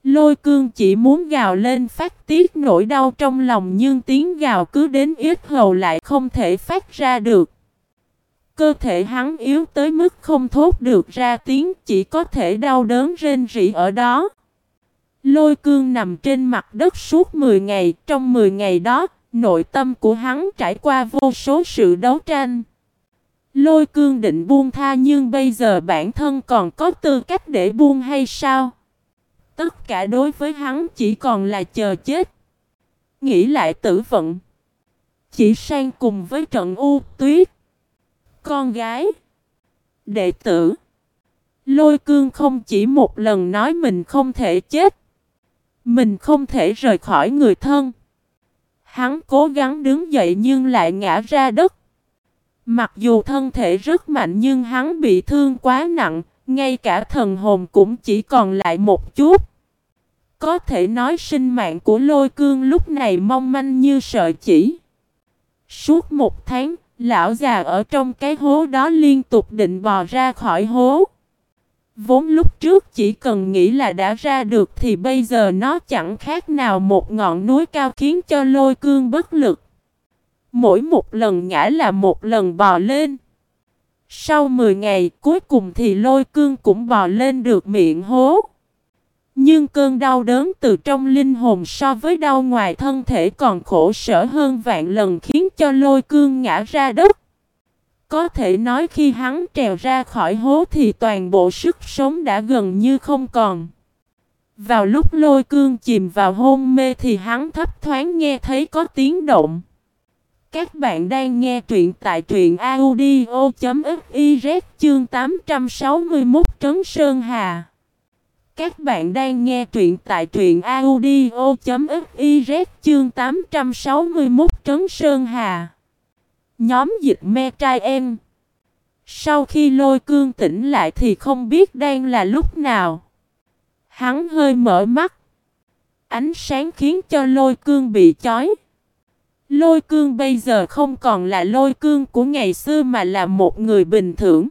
Lôi cương chỉ muốn gào lên phát tiết nỗi đau trong lòng nhưng tiếng gào cứ đến ít hầu lại không thể phát ra được. Cơ thể hắn yếu tới mức không thốt được ra tiếng, chỉ có thể đau đớn rên rỉ ở đó. Lôi cương nằm trên mặt đất suốt 10 ngày, trong 10 ngày đó, nội tâm của hắn trải qua vô số sự đấu tranh. Lôi cương định buông tha nhưng bây giờ bản thân còn có tư cách để buông hay sao? Tất cả đối với hắn chỉ còn là chờ chết. Nghĩ lại tử vận. Chỉ sang cùng với trận u tuyết. Con gái. Đệ tử. Lôi cương không chỉ một lần nói mình không thể chết. Mình không thể rời khỏi người thân. Hắn cố gắng đứng dậy nhưng lại ngã ra đất. Mặc dù thân thể rất mạnh nhưng hắn bị thương quá nặng, ngay cả thần hồn cũng chỉ còn lại một chút. Có thể nói sinh mạng của lôi cương lúc này mong manh như sợi chỉ. Suốt một tháng, lão già ở trong cái hố đó liên tục định bò ra khỏi hố. Vốn lúc trước chỉ cần nghĩ là đã ra được thì bây giờ nó chẳng khác nào một ngọn núi cao khiến cho lôi cương bất lực. Mỗi một lần ngã là một lần bò lên. Sau 10 ngày, cuối cùng thì lôi cương cũng bò lên được miệng hố. Nhưng cơn đau đớn từ trong linh hồn so với đau ngoài thân thể còn khổ sở hơn vạn lần khiến cho lôi cương ngã ra đất. Có thể nói khi hắn trèo ra khỏi hố thì toàn bộ sức sống đã gần như không còn. Vào lúc lôi cương chìm vào hôn mê thì hắn thấp thoáng nghe thấy có tiếng động. Các bạn đang nghe truyện tại truyện audio.fiz chương 861 Trấn Sơn Hà. Các bạn đang nghe truyện tại truyện audio.fiz chương 861 Trấn Sơn Hà. Nhóm dịch me trai em. Sau khi lôi cương tỉnh lại thì không biết đang là lúc nào. Hắn hơi mở mắt. Ánh sáng khiến cho lôi cương bị chói. Lôi cương bây giờ không còn là lôi cương của ngày xưa mà là một người bình thường.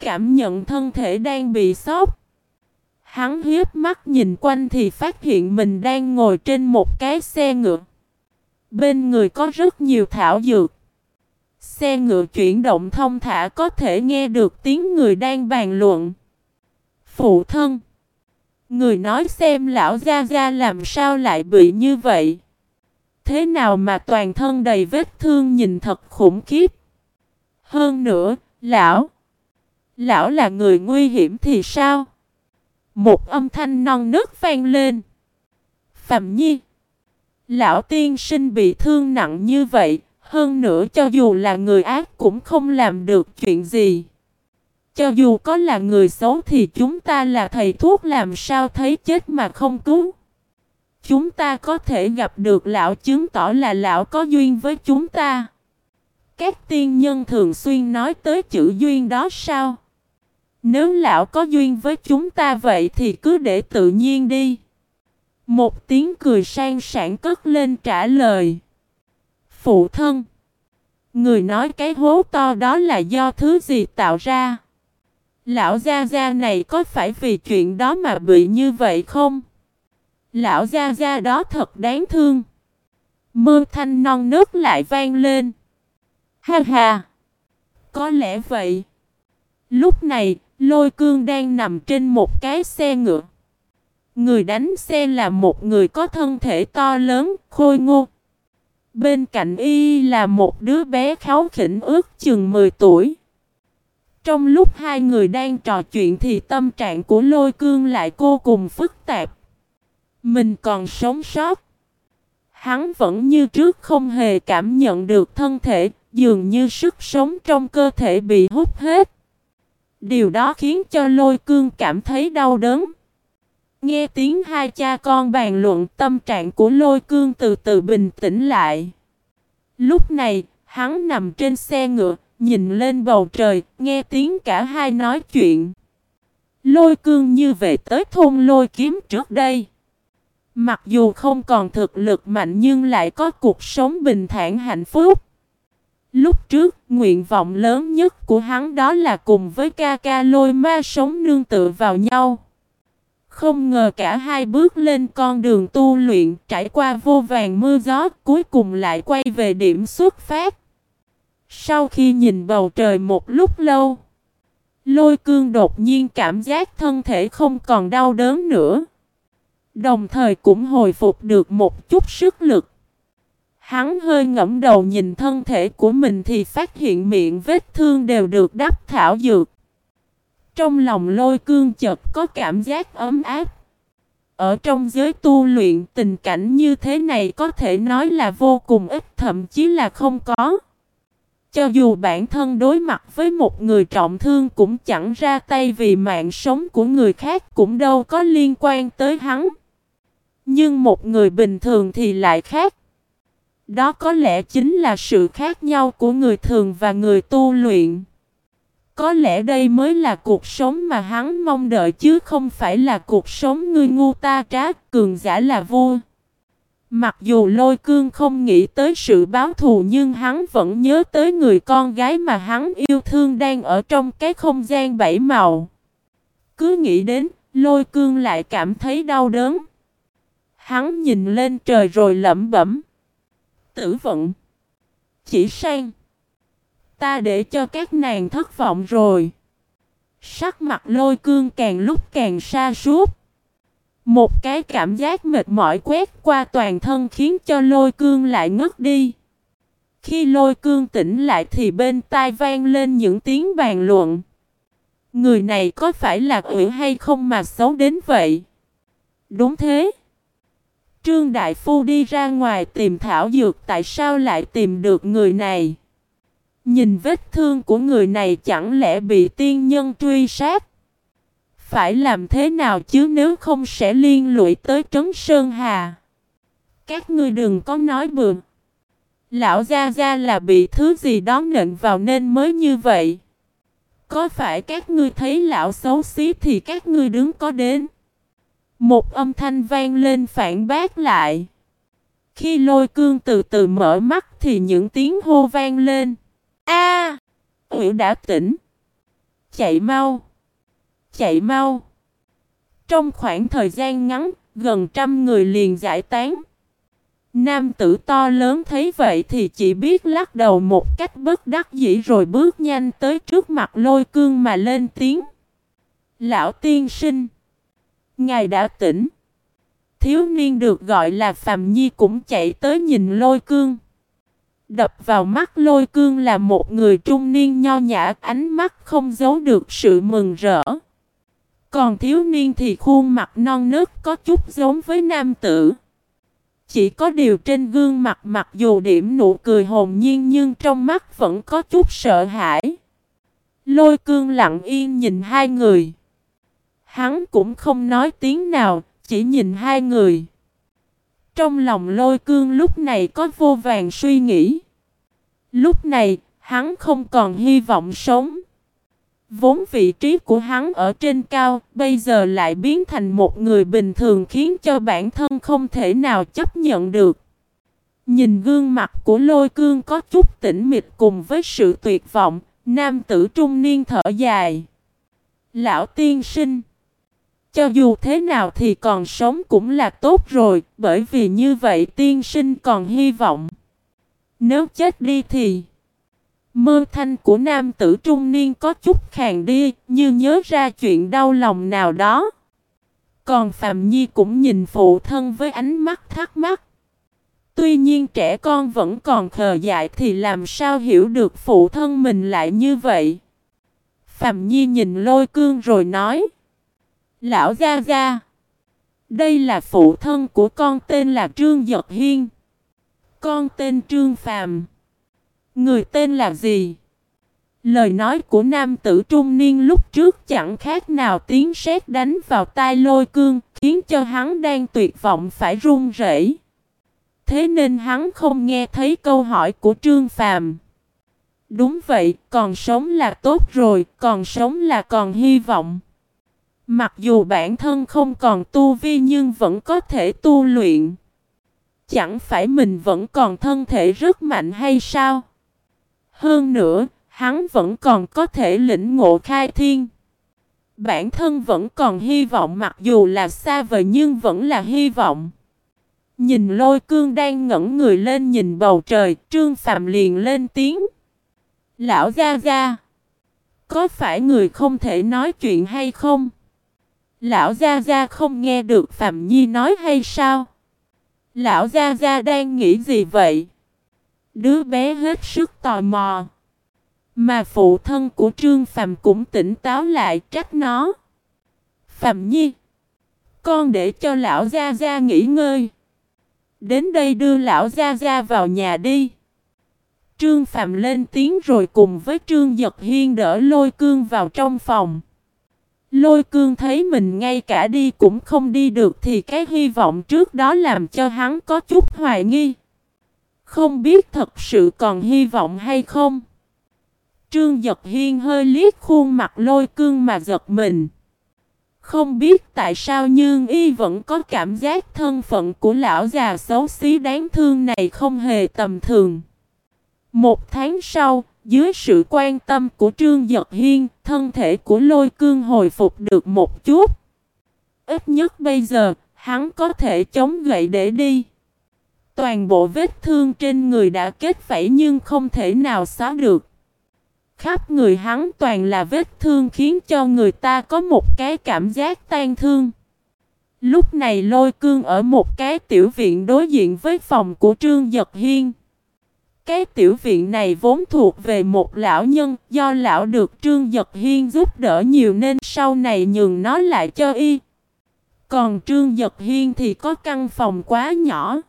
Cảm nhận thân thể đang bị sốc. Hắn hiếp mắt nhìn quanh thì phát hiện mình đang ngồi trên một cái xe ngựa. Bên người có rất nhiều thảo dược. Xe ngựa chuyển động thông thả có thể nghe được tiếng người đang bàn luận. Phụ thân. Người nói xem lão Gia Gia làm sao lại bị như vậy. Thế nào mà toàn thân đầy vết thương nhìn thật khủng khiếp. Hơn nữa, lão. Lão là người nguy hiểm thì sao? Một âm thanh non nước vang lên. Phạm Nhi. Lão tiên sinh bị thương nặng như vậy, hơn nữa cho dù là người ác cũng không làm được chuyện gì. Cho dù có là người xấu thì chúng ta là thầy thuốc làm sao thấy chết mà không cứu. Chúng ta có thể gặp được lão chứng tỏ là lão có duyên với chúng ta. Các tiên nhân thường xuyên nói tới chữ duyên đó sao? Nếu lão có duyên với chúng ta vậy thì cứ để tự nhiên đi. Một tiếng cười sang sảng cất lên trả lời. Phụ thân. Người nói cái hố to đó là do thứ gì tạo ra? Lão Gia Gia này có phải vì chuyện đó mà bị như vậy không? Lão Gia Gia đó thật đáng thương. Mơ thanh non nước lại vang lên. Ha ha! Có lẽ vậy. Lúc này, lôi cương đang nằm trên một cái xe ngựa. Người đánh xe là một người có thân thể to lớn, khôi ngô. Bên cạnh y là một đứa bé kháu khỉnh ước chừng 10 tuổi. Trong lúc hai người đang trò chuyện thì tâm trạng của lôi cương lại vô cùng phức tạp. Mình còn sống sót. Hắn vẫn như trước không hề cảm nhận được thân thể, dường như sức sống trong cơ thể bị hút hết. Điều đó khiến cho lôi cương cảm thấy đau đớn. Nghe tiếng hai cha con bàn luận tâm trạng của lôi cương từ từ bình tĩnh lại. Lúc này, hắn nằm trên xe ngựa, nhìn lên bầu trời, nghe tiếng cả hai nói chuyện. Lôi cương như về tới thôn lôi kiếm trước đây. Mặc dù không còn thực lực mạnh nhưng lại có cuộc sống bình thản hạnh phúc. Lúc trước, nguyện vọng lớn nhất của hắn đó là cùng với ca ca lôi ma sống nương tựa vào nhau. Không ngờ cả hai bước lên con đường tu luyện trải qua vô vàng mưa gió cuối cùng lại quay về điểm xuất phát. Sau khi nhìn bầu trời một lúc lâu, lôi cương đột nhiên cảm giác thân thể không còn đau đớn nữa. Đồng thời cũng hồi phục được một chút sức lực. Hắn hơi ngẫm đầu nhìn thân thể của mình thì phát hiện miệng vết thương đều được đắp thảo dược. Trong lòng lôi cương chợt có cảm giác ấm áp. Ở trong giới tu luyện, tình cảnh như thế này có thể nói là vô cùng ít, thậm chí là không có. Cho dù bản thân đối mặt với một người trọng thương cũng chẳng ra tay vì mạng sống của người khác cũng đâu có liên quan tới hắn. Nhưng một người bình thường thì lại khác. Đó có lẽ chính là sự khác nhau của người thường và người tu luyện. Có lẽ đây mới là cuộc sống mà hắn mong đợi chứ không phải là cuộc sống ngươi ngu ta trá, cường giả là vua. Mặc dù lôi cương không nghĩ tới sự báo thù nhưng hắn vẫn nhớ tới người con gái mà hắn yêu thương đang ở trong cái không gian bảy màu. Cứ nghĩ đến, lôi cương lại cảm thấy đau đớn. Hắn nhìn lên trời rồi lẩm bẩm. Tử vận. Chỉ sang. Ta để cho các nàng thất vọng rồi. Sắc mặt lôi cương càng lúc càng xa suốt. Một cái cảm giác mệt mỏi quét qua toàn thân khiến cho lôi cương lại ngất đi. Khi lôi cương tỉnh lại thì bên tai vang lên những tiếng bàn luận. Người này có phải là quỷ hay không mà xấu đến vậy? Đúng thế. Trương Đại Phu đi ra ngoài tìm thảo dược tại sao lại tìm được người này? Nhìn vết thương của người này chẳng lẽ bị tiên nhân truy sát? Phải làm thế nào chứ nếu không sẽ liên lụy tới Trấn Sơn Hà? Các ngươi đừng có nói bừa. Lão Gia Gia là bị thứ gì đó nện vào nên mới như vậy. Có phải các ngươi thấy lão xấu xí thì các ngươi đứng có đến. Một âm thanh vang lên phản bác lại. Khi lôi cương từ từ mở mắt thì những tiếng hô vang lên. A, à, đã tỉnh. Chạy mau. Chạy mau. Trong khoảng thời gian ngắn, gần trăm người liền giải tán. Nam tử to lớn thấy vậy thì chỉ biết lắc đầu một cách bất đắc dĩ rồi bước nhanh tới trước mặt lôi cương mà lên tiếng. Lão tiên sinh. Ngài đã tỉnh. Thiếu niên được gọi là Phạm Nhi cũng chạy tới nhìn lôi cương. Đập vào mắt lôi cương là một người trung niên nho nhã ánh mắt không giấu được sự mừng rỡ. Còn thiếu niên thì khuôn mặt non nớt có chút giống với nam tử. Chỉ có điều trên gương mặt mặc dù điểm nụ cười hồn nhiên nhưng trong mắt vẫn có chút sợ hãi. Lôi cương lặng yên nhìn hai người. Hắn cũng không nói tiếng nào, chỉ nhìn hai người. Trong lòng lôi cương lúc này có vô vàng suy nghĩ. Lúc này, hắn không còn hy vọng sống. Vốn vị trí của hắn ở trên cao, bây giờ lại biến thành một người bình thường khiến cho bản thân không thể nào chấp nhận được. Nhìn gương mặt của lôi cương có chút tĩnh mịch cùng với sự tuyệt vọng, nam tử trung niên thở dài. Lão tiên sinh cho dù thế nào thì còn sống cũng là tốt rồi, bởi vì như vậy tiên sinh còn hy vọng. Nếu chết đi thì... Mơ thanh của nam tử trung niên có chút khàn đi, như nhớ ra chuyện đau lòng nào đó. Còn Phạm Nhi cũng nhìn phụ thân với ánh mắt thắc mắc. Tuy nhiên trẻ con vẫn còn khờ dại thì làm sao hiểu được phụ thân mình lại như vậy. Phạm Nhi nhìn lôi cương rồi nói. Lão Gia Gia. Đây là phụ thân của con tên là Trương Giật Hiên. Con tên Trương Phàm. Người tên là gì? Lời nói của nam tử trung niên lúc trước chẳng khác nào tiếng sét đánh vào tai lôi cương, khiến cho hắn đang tuyệt vọng phải run rẩy. Thế nên hắn không nghe thấy câu hỏi của Trương Phàm. Đúng vậy, còn sống là tốt rồi, còn sống là còn hy vọng. Mặc dù bản thân không còn tu vi nhưng vẫn có thể tu luyện. Chẳng phải mình vẫn còn thân thể rất mạnh hay sao? Hơn nữa, hắn vẫn còn có thể lĩnh ngộ khai thiên. Bản thân vẫn còn hy vọng mặc dù là xa vời nhưng vẫn là hy vọng. Nhìn lôi cương đang ngẩn người lên nhìn bầu trời, trương phạm liền lên tiếng. Lão Gia Gia, có phải người không thể nói chuyện hay không? Lão Gia Gia không nghe được Phạm Nhi nói hay sao? Lão Gia Gia đang nghĩ gì vậy? Đứa bé hết sức tò mò. Mà phụ thân của Trương Phạm cũng tỉnh táo lại trách nó. Phạm Nhi, con để cho lão Gia Gia nghỉ ngơi. Đến đây đưa lão Gia Gia vào nhà đi. Trương Phạm lên tiếng rồi cùng với Trương Giật Hiên đỡ lôi cương vào trong phòng. Lôi cương thấy mình ngay cả đi cũng không đi được thì cái hy vọng trước đó làm cho hắn có chút hoài nghi. Không biết thật sự còn hy vọng hay không. Trương Giật Hiên hơi liếc khuôn mặt lôi cương mà giật mình. Không biết tại sao nhưng y vẫn có cảm giác thân phận của lão già xấu xí đáng thương này không hề tầm thường. Một tháng sau, dưới sự quan tâm của Trương Giật Hiên, thân thể của lôi cương hồi phục được một chút. Ít nhất bây giờ, hắn có thể chống gậy để đi. Toàn bộ vết thương trên người đã kết phẩy nhưng không thể nào xóa được. Khắp người hắn toàn là vết thương khiến cho người ta có một cái cảm giác tan thương. Lúc này lôi cương ở một cái tiểu viện đối diện với phòng của Trương Giật Hiên. Cái tiểu viện này vốn thuộc về một lão nhân, do lão được Trương Giật Hiên giúp đỡ nhiều nên sau này nhường nó lại cho y. Còn Trương Giật Hiên thì có căn phòng quá nhỏ.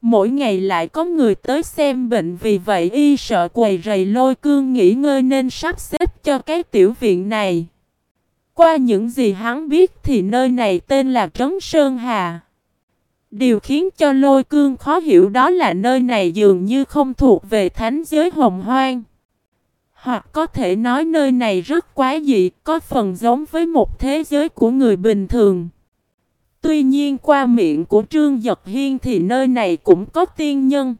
Mỗi ngày lại có người tới xem bệnh vì vậy y sợ quầy rầy lôi cương nghỉ ngơi nên sắp xếp cho cái tiểu viện này. Qua những gì hắn biết thì nơi này tên là Trấn Sơn Hà. Điều khiến cho lôi cương khó hiểu đó là nơi này dường như không thuộc về thánh giới hồng hoang. Hoặc có thể nói nơi này rất quá dị, có phần giống với một thế giới của người bình thường. Tuy nhiên qua miệng của Trương Giật Hiên thì nơi này cũng có tiên nhân.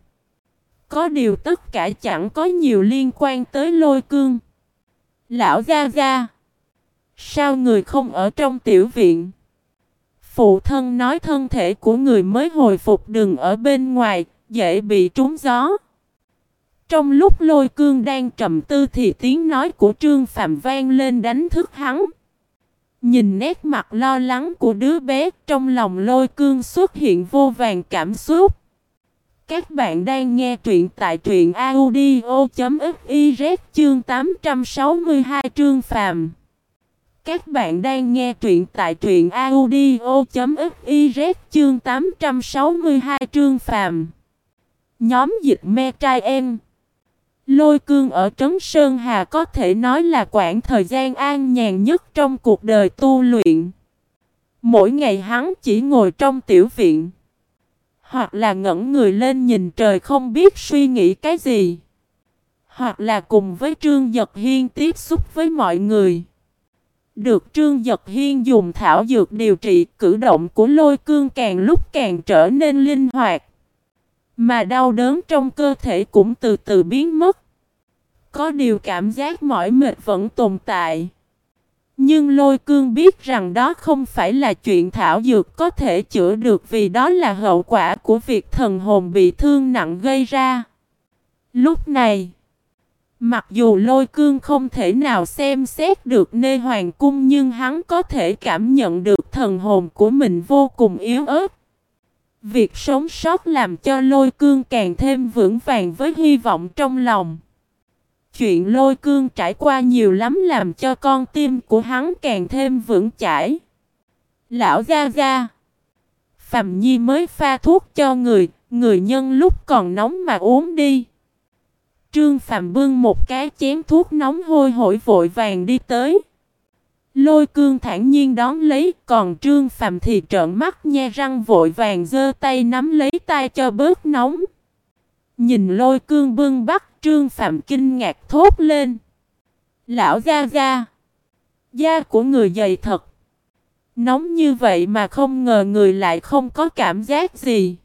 Có điều tất cả chẳng có nhiều liên quan tới lôi cương. Lão Gia Gia Sao người không ở trong tiểu viện? Phụ thân nói thân thể của người mới hồi phục đừng ở bên ngoài, dễ bị trúng gió. Trong lúc lôi cương đang trầm tư thì tiếng nói của Trương Phạm vang lên đánh thức hắn. Nhìn nét mặt lo lắng của đứa bé trong lòng lôi cương xuất hiện vô vàng cảm xúc. Các bạn đang nghe truyện tại truyện audio.fiz chương 862 Trương Phạm. Các bạn đang nghe truyện tại truyện audio.fiz chương 862 Trương Phạm. Nhóm dịch me trai em. Lôi cương ở Trấn Sơn Hà có thể nói là quãng thời gian an nhàn nhất trong cuộc đời tu luyện. Mỗi ngày hắn chỉ ngồi trong tiểu viện. Hoặc là ngẩn người lên nhìn trời không biết suy nghĩ cái gì. Hoặc là cùng với Trương Giật Hiên tiếp xúc với mọi người. Được Trương Giật Hiên dùng thảo dược điều trị cử động của lôi cương càng lúc càng trở nên linh hoạt. Mà đau đớn trong cơ thể cũng từ từ biến mất. Có điều cảm giác mỏi mệt vẫn tồn tại. Nhưng lôi cương biết rằng đó không phải là chuyện thảo dược có thể chữa được vì đó là hậu quả của việc thần hồn bị thương nặng gây ra. Lúc này, mặc dù lôi cương không thể nào xem xét được nê hoàng cung nhưng hắn có thể cảm nhận được thần hồn của mình vô cùng yếu ớt. Việc sống sót làm cho lôi cương càng thêm vững vàng với hy vọng trong lòng. Chuyện lôi cương trải qua nhiều lắm làm cho con tim của hắn càng thêm vững chãi. Lão Gia Gia Phạm Nhi mới pha thuốc cho người, người nhân lúc còn nóng mà uống đi. Trương Phạm bưng một cái chén thuốc nóng hôi hổi vội vàng đi tới. Lôi cương thản nhiên đón lấy, còn Trương Phạm thì trợn mắt nhe răng vội vàng giơ tay nắm lấy tay cho bớt nóng. Nhìn lôi cương bưng bắt Trương Phạm kinh ngạc thốt lên. Lão gia gia. Da của người dày thật. Nóng như vậy mà không ngờ người lại không có cảm giác gì.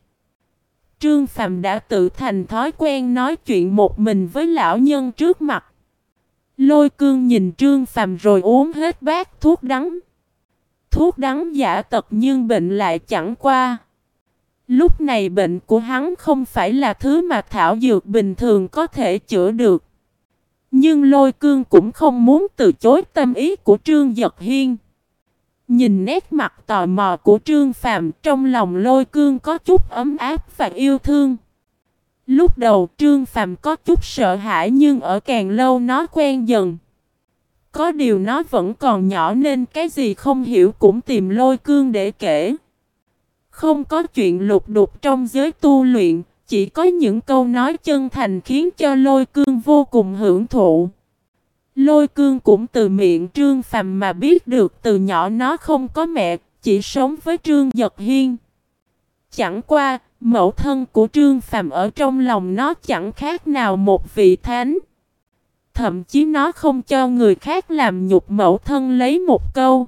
Trương Phạm đã tự thành thói quen nói chuyện một mình với lão nhân trước mặt. Lôi cương nhìn Trương Phạm rồi uống hết bát thuốc đắng. Thuốc đắng giả tật nhưng bệnh lại chẳng qua. Lúc này bệnh của hắn không phải là thứ mà thảo dược bình thường có thể chữa được. Nhưng lôi cương cũng không muốn từ chối tâm ý của Trương Giật Hiên. Nhìn nét mặt tò mò của Trương Phàm trong lòng lôi cương có chút ấm áp và yêu thương. Lúc đầu Trương Phàm có chút sợ hãi nhưng ở càng lâu nó quen dần. Có điều nó vẫn còn nhỏ nên cái gì không hiểu cũng tìm lôi cương để kể. Không có chuyện lục đục trong giới tu luyện, chỉ có những câu nói chân thành khiến cho lôi cương vô cùng hưởng thụ. Lôi cương cũng từ miệng Trương Phàm mà biết được từ nhỏ nó không có mẹ, chỉ sống với Trương Giật Hiên. Chẳng qua, mẫu thân của Trương Phàm ở trong lòng nó chẳng khác nào một vị thánh. Thậm chí nó không cho người khác làm nhục mẫu thân lấy một câu.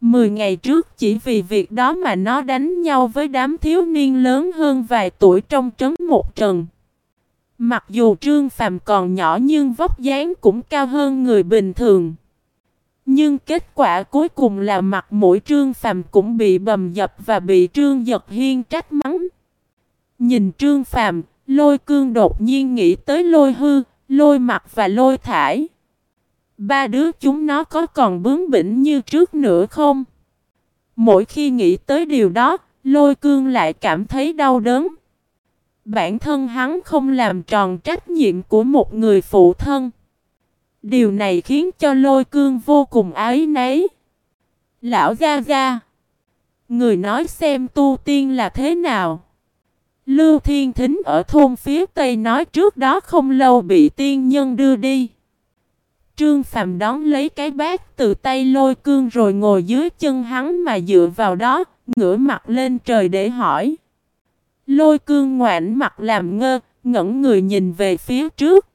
Mười ngày trước chỉ vì việc đó mà nó đánh nhau với đám thiếu niên lớn hơn vài tuổi trong trấn một trần. Mặc dù Trương Phàm còn nhỏ nhưng vóc dáng cũng cao hơn người bình thường. Nhưng kết quả cuối cùng là mặt mũi Trương Phàm cũng bị bầm dập và bị Trương Giật Hiên trách mắng. Nhìn Trương Phàm, Lôi Cương đột nhiên nghĩ tới Lôi Hư, Lôi Mặt và Lôi Thải. Ba đứa chúng nó có còn bướng bỉnh như trước nữa không? Mỗi khi nghĩ tới điều đó, lôi cương lại cảm thấy đau đớn. Bản thân hắn không làm tròn trách nhiệm của một người phụ thân. Điều này khiến cho lôi cương vô cùng ái nấy. Lão Gia Gia Người nói xem tu tiên là thế nào. Lưu Thiên Thính ở thôn phía Tây nói trước đó không lâu bị tiên nhân đưa đi. Trương phạm đón lấy cái bát từ tay lôi cương rồi ngồi dưới chân hắn mà dựa vào đó, ngửa mặt lên trời để hỏi. Lôi cương ngoảnh mặt làm ngơ, ngẩn người nhìn về phía trước.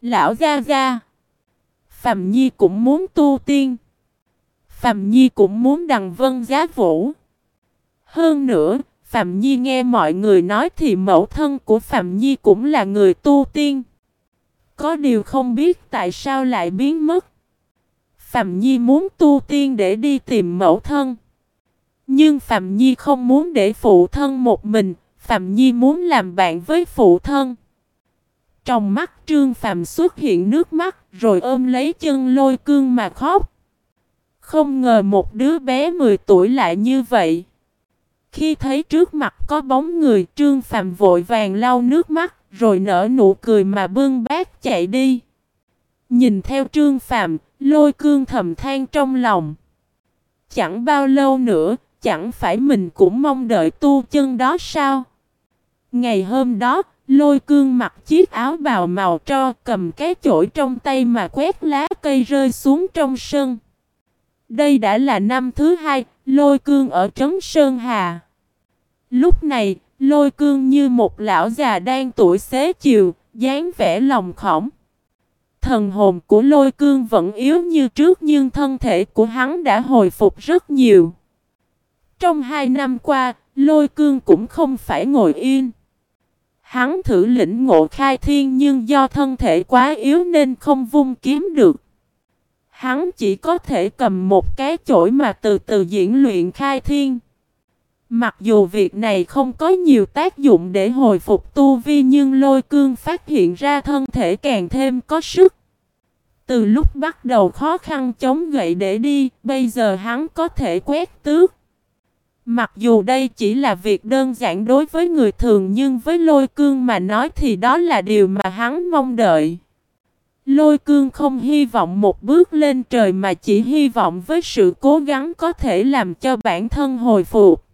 Lão Gia Gia Phạm Nhi cũng muốn tu tiên. Phạm Nhi cũng muốn đằng vân giá vũ. Hơn nữa, Phạm Nhi nghe mọi người nói thì mẫu thân của Phạm Nhi cũng là người tu tiên. Có điều không biết tại sao lại biến mất. Phạm Nhi muốn tu tiên để đi tìm mẫu thân. Nhưng Phạm Nhi không muốn để phụ thân một mình, Phạm Nhi muốn làm bạn với phụ thân. Trong mắt Trương Phạm xuất hiện nước mắt rồi ôm lấy chân lôi cương mà khóc. Không ngờ một đứa bé 10 tuổi lại như vậy. Khi thấy trước mặt có bóng người Trương Phạm vội vàng lau nước mắt rồi nở nụ cười mà bưng bát chạy đi. Nhìn theo Trương Phạm, lôi cương thầm than trong lòng. Chẳng bao lâu nữa, chẳng phải mình cũng mong đợi tu chân đó sao? Ngày hôm đó, lôi cương mặc chiếc áo bào màu tro cầm cái chổi trong tay mà quét lá cây rơi xuống trong sân. Đây đã là năm thứ hai, lôi cương ở Trấn Sơn Hà. Lúc này, lôi cương như một lão già đang tuổi xế chiều, dáng vẻ lòng khổng. Thần hồn của lôi cương vẫn yếu như trước nhưng thân thể của hắn đã hồi phục rất nhiều. Trong hai năm qua, lôi cương cũng không phải ngồi yên. Hắn thử lĩnh ngộ khai thiên nhưng do thân thể quá yếu nên không vung kiếm được. Hắn chỉ có thể cầm một cái chổi mà từ từ diễn luyện khai thiên. Mặc dù việc này không có nhiều tác dụng để hồi phục tu vi nhưng lôi cương phát hiện ra thân thể càng thêm có sức. Từ lúc bắt đầu khó khăn chống gậy để đi, bây giờ hắn có thể quét tước. Mặc dù đây chỉ là việc đơn giản đối với người thường nhưng với lôi cương mà nói thì đó là điều mà hắn mong đợi. Lôi cương không hy vọng một bước lên trời mà chỉ hy vọng với sự cố gắng có thể làm cho bản thân hồi phục.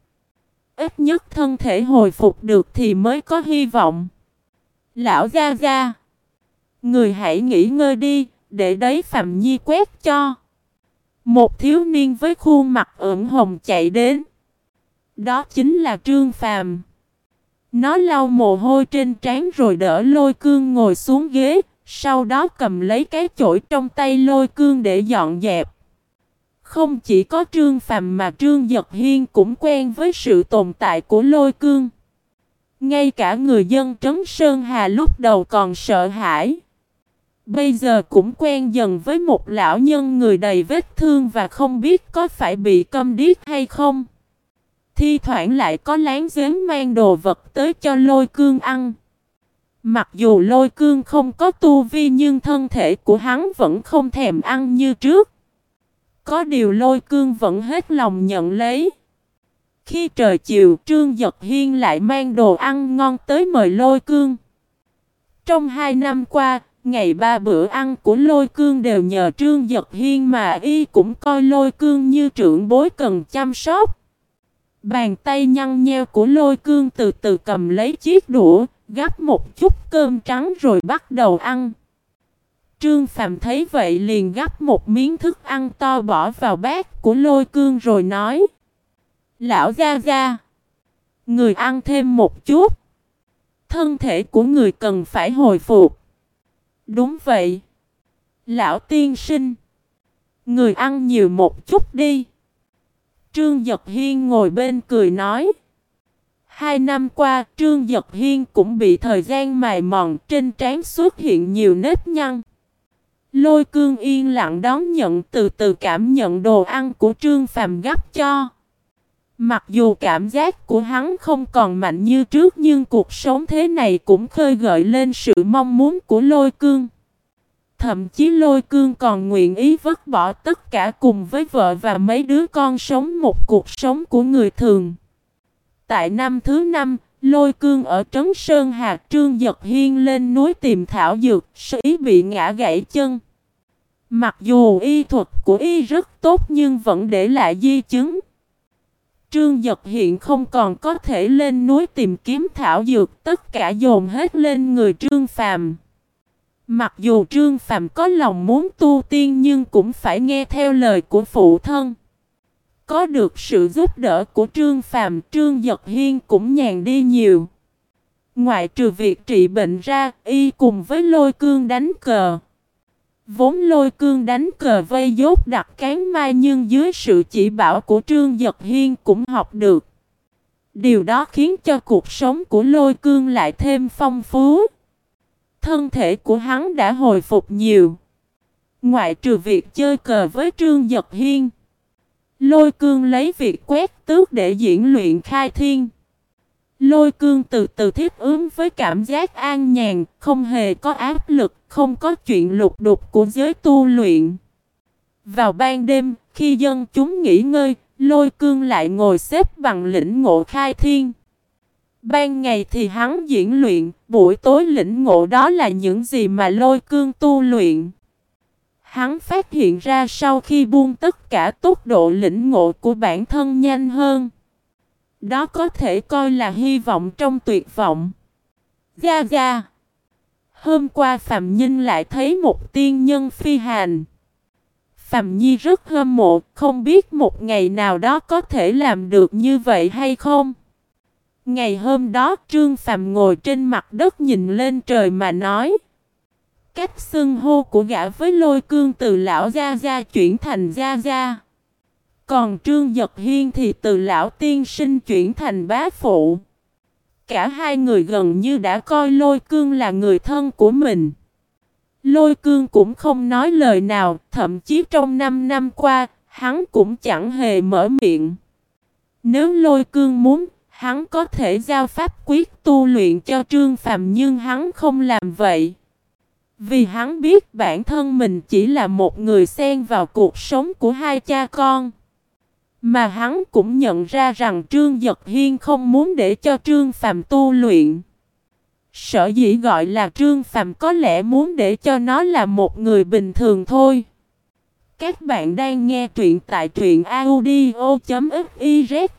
Ít nhất thân thể hồi phục được thì mới có hy vọng. Lão Gia Gia Người hãy nghỉ ngơi đi, để đấy Phạm Nhi quét cho. Một thiếu niên với khuôn mặt ửng hồng chạy đến. Đó chính là Trương Phàm. Nó lau mồ hôi trên trán rồi đỡ lôi cương ngồi xuống ghế, sau đó cầm lấy cái chổi trong tay lôi cương để dọn dẹp. Không chỉ có Trương Phàm mà Trương Giật Hiên cũng quen với sự tồn tại của lôi cương. Ngay cả người dân Trấn Sơn Hà lúc đầu còn sợ hãi. Bây giờ cũng quen dần với một lão nhân người đầy vết thương và không biết có phải bị câm điếc hay không. Thi thoảng lại có láng giếng mang đồ vật tới cho lôi cương ăn. Mặc dù lôi cương không có tu vi nhưng thân thể của hắn vẫn không thèm ăn như trước. Có điều lôi cương vẫn hết lòng nhận lấy. Khi trời chiều Trương Giật Hiên lại mang đồ ăn ngon tới mời lôi cương. Trong hai năm qua, ngày ba bữa ăn của lôi cương đều nhờ Trương Giật Hiên mà y cũng coi lôi cương như trưởng bối cần chăm sóc. Bàn tay nhăn nheo của lôi cương từ từ cầm lấy chiếc đũa, gắp một chút cơm trắng rồi bắt đầu ăn. Trương Phạm thấy vậy liền gắp một miếng thức ăn to bỏ vào bát của lôi cương rồi nói. Lão Gia Gia, người ăn thêm một chút. Thân thể của người cần phải hồi phục. Đúng vậy. Lão tiên sinh, người ăn nhiều một chút đi. Trương Giật Hiên ngồi bên cười nói. Hai năm qua, Trương Giật Hiên cũng bị thời gian mài mòn trên trán xuất hiện nhiều nếp nhăn. Lôi cương yên lặng đón nhận từ từ cảm nhận đồ ăn của Trương Phàm gấp cho. Mặc dù cảm giác của hắn không còn mạnh như trước nhưng cuộc sống thế này cũng khơi gợi lên sự mong muốn của lôi cương. Thậm chí lôi cương còn nguyện ý vứt bỏ tất cả cùng với vợ và mấy đứa con sống một cuộc sống của người thường. Tại năm thứ năm, lôi cương ở Trấn Sơn Hà Trương Giật Hiên lên núi tìm thảo dược, sĩ bị ngã gãy chân. Mặc dù y thuật của y rất tốt nhưng vẫn để lại di chứng. Trương Giật hiện không còn có thể lên núi tìm kiếm thảo dược, tất cả dồn hết lên người Trương Phàm. Mặc dù Trương Phàm có lòng muốn tu tiên nhưng cũng phải nghe theo lời của phụ thân. Có được sự giúp đỡ của Trương Phàm, Trương Giật Hiên cũng nhàn đi nhiều. Ngoại trừ việc trị bệnh ra, y cùng với lôi cương đánh cờ. Vốn lôi cương đánh cờ vây dốt đặt cán mai nhưng dưới sự chỉ bảo của Trương Giật Hiên cũng học được. Điều đó khiến cho cuộc sống của lôi cương lại thêm phong phú. Thân thể của hắn đã hồi phục nhiều. Ngoại trừ việc chơi cờ với Trương Giật Hiên. Lôi cương lấy việc quét tước để diễn luyện khai thiên. Lôi cương từ từ thiết ứng với cảm giác an nhàn, không hề có áp lực, không có chuyện lục đục của giới tu luyện. Vào ban đêm, khi dân chúng nghỉ ngơi, lôi cương lại ngồi xếp bằng lĩnh ngộ khai thiên. Ban ngày thì hắn diễn luyện, buổi tối lĩnh ngộ đó là những gì mà lôi cương tu luyện. Hắn phát hiện ra sau khi buông tất cả tốc độ lĩnh ngộ của bản thân nhanh hơn. Đó có thể coi là hy vọng trong tuyệt vọng. Gia Gia Hôm qua Phạm Nhân lại thấy một tiên nhân phi hành. Phạm Nhi rất hâm mộ, không biết một ngày nào đó có thể làm được như vậy hay không. Ngày hôm đó Trương Phạm ngồi trên mặt đất nhìn lên trời mà nói. Cách xưng hô của gã với lôi cương từ lão Gia Gia chuyển thành Gia Gia. Còn Trương Giật Hiên thì từ lão tiên sinh chuyển thành bá phụ. Cả hai người gần như đã coi lôi cương là người thân của mình. Lôi cương cũng không nói lời nào, thậm chí trong 5 năm qua, hắn cũng chẳng hề mở miệng. Nếu lôi cương muốn, hắn có thể giao pháp quyết tu luyện cho Trương Phàm nhưng hắn không làm vậy. Vì hắn biết bản thân mình chỉ là một người xen vào cuộc sống của hai cha con. Mà hắn cũng nhận ra rằng Trương Giật Hiên không muốn để cho Trương Phàm tu luyện. Sở dĩ gọi là Trương Phàm có lẽ muốn để cho nó là một người bình thường thôi. Các bạn đang nghe truyện tại truyện audio.fiz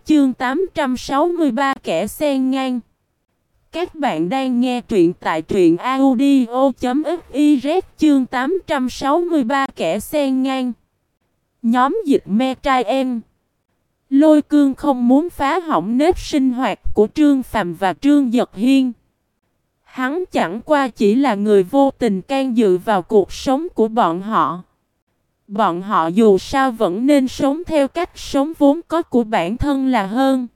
chương 863 kẻ sen ngang. Các bạn đang nghe truyện tại truyện audio.fiz chương 863 kẻ sen ngang. Nhóm dịch me trai em. Lôi cương không muốn phá hỏng nếp sinh hoạt của Trương Phàm và Trương Giật Hiên. Hắn chẳng qua chỉ là người vô tình can dự vào cuộc sống của bọn họ. Bọn họ dù sao vẫn nên sống theo cách sống vốn có của bản thân là hơn.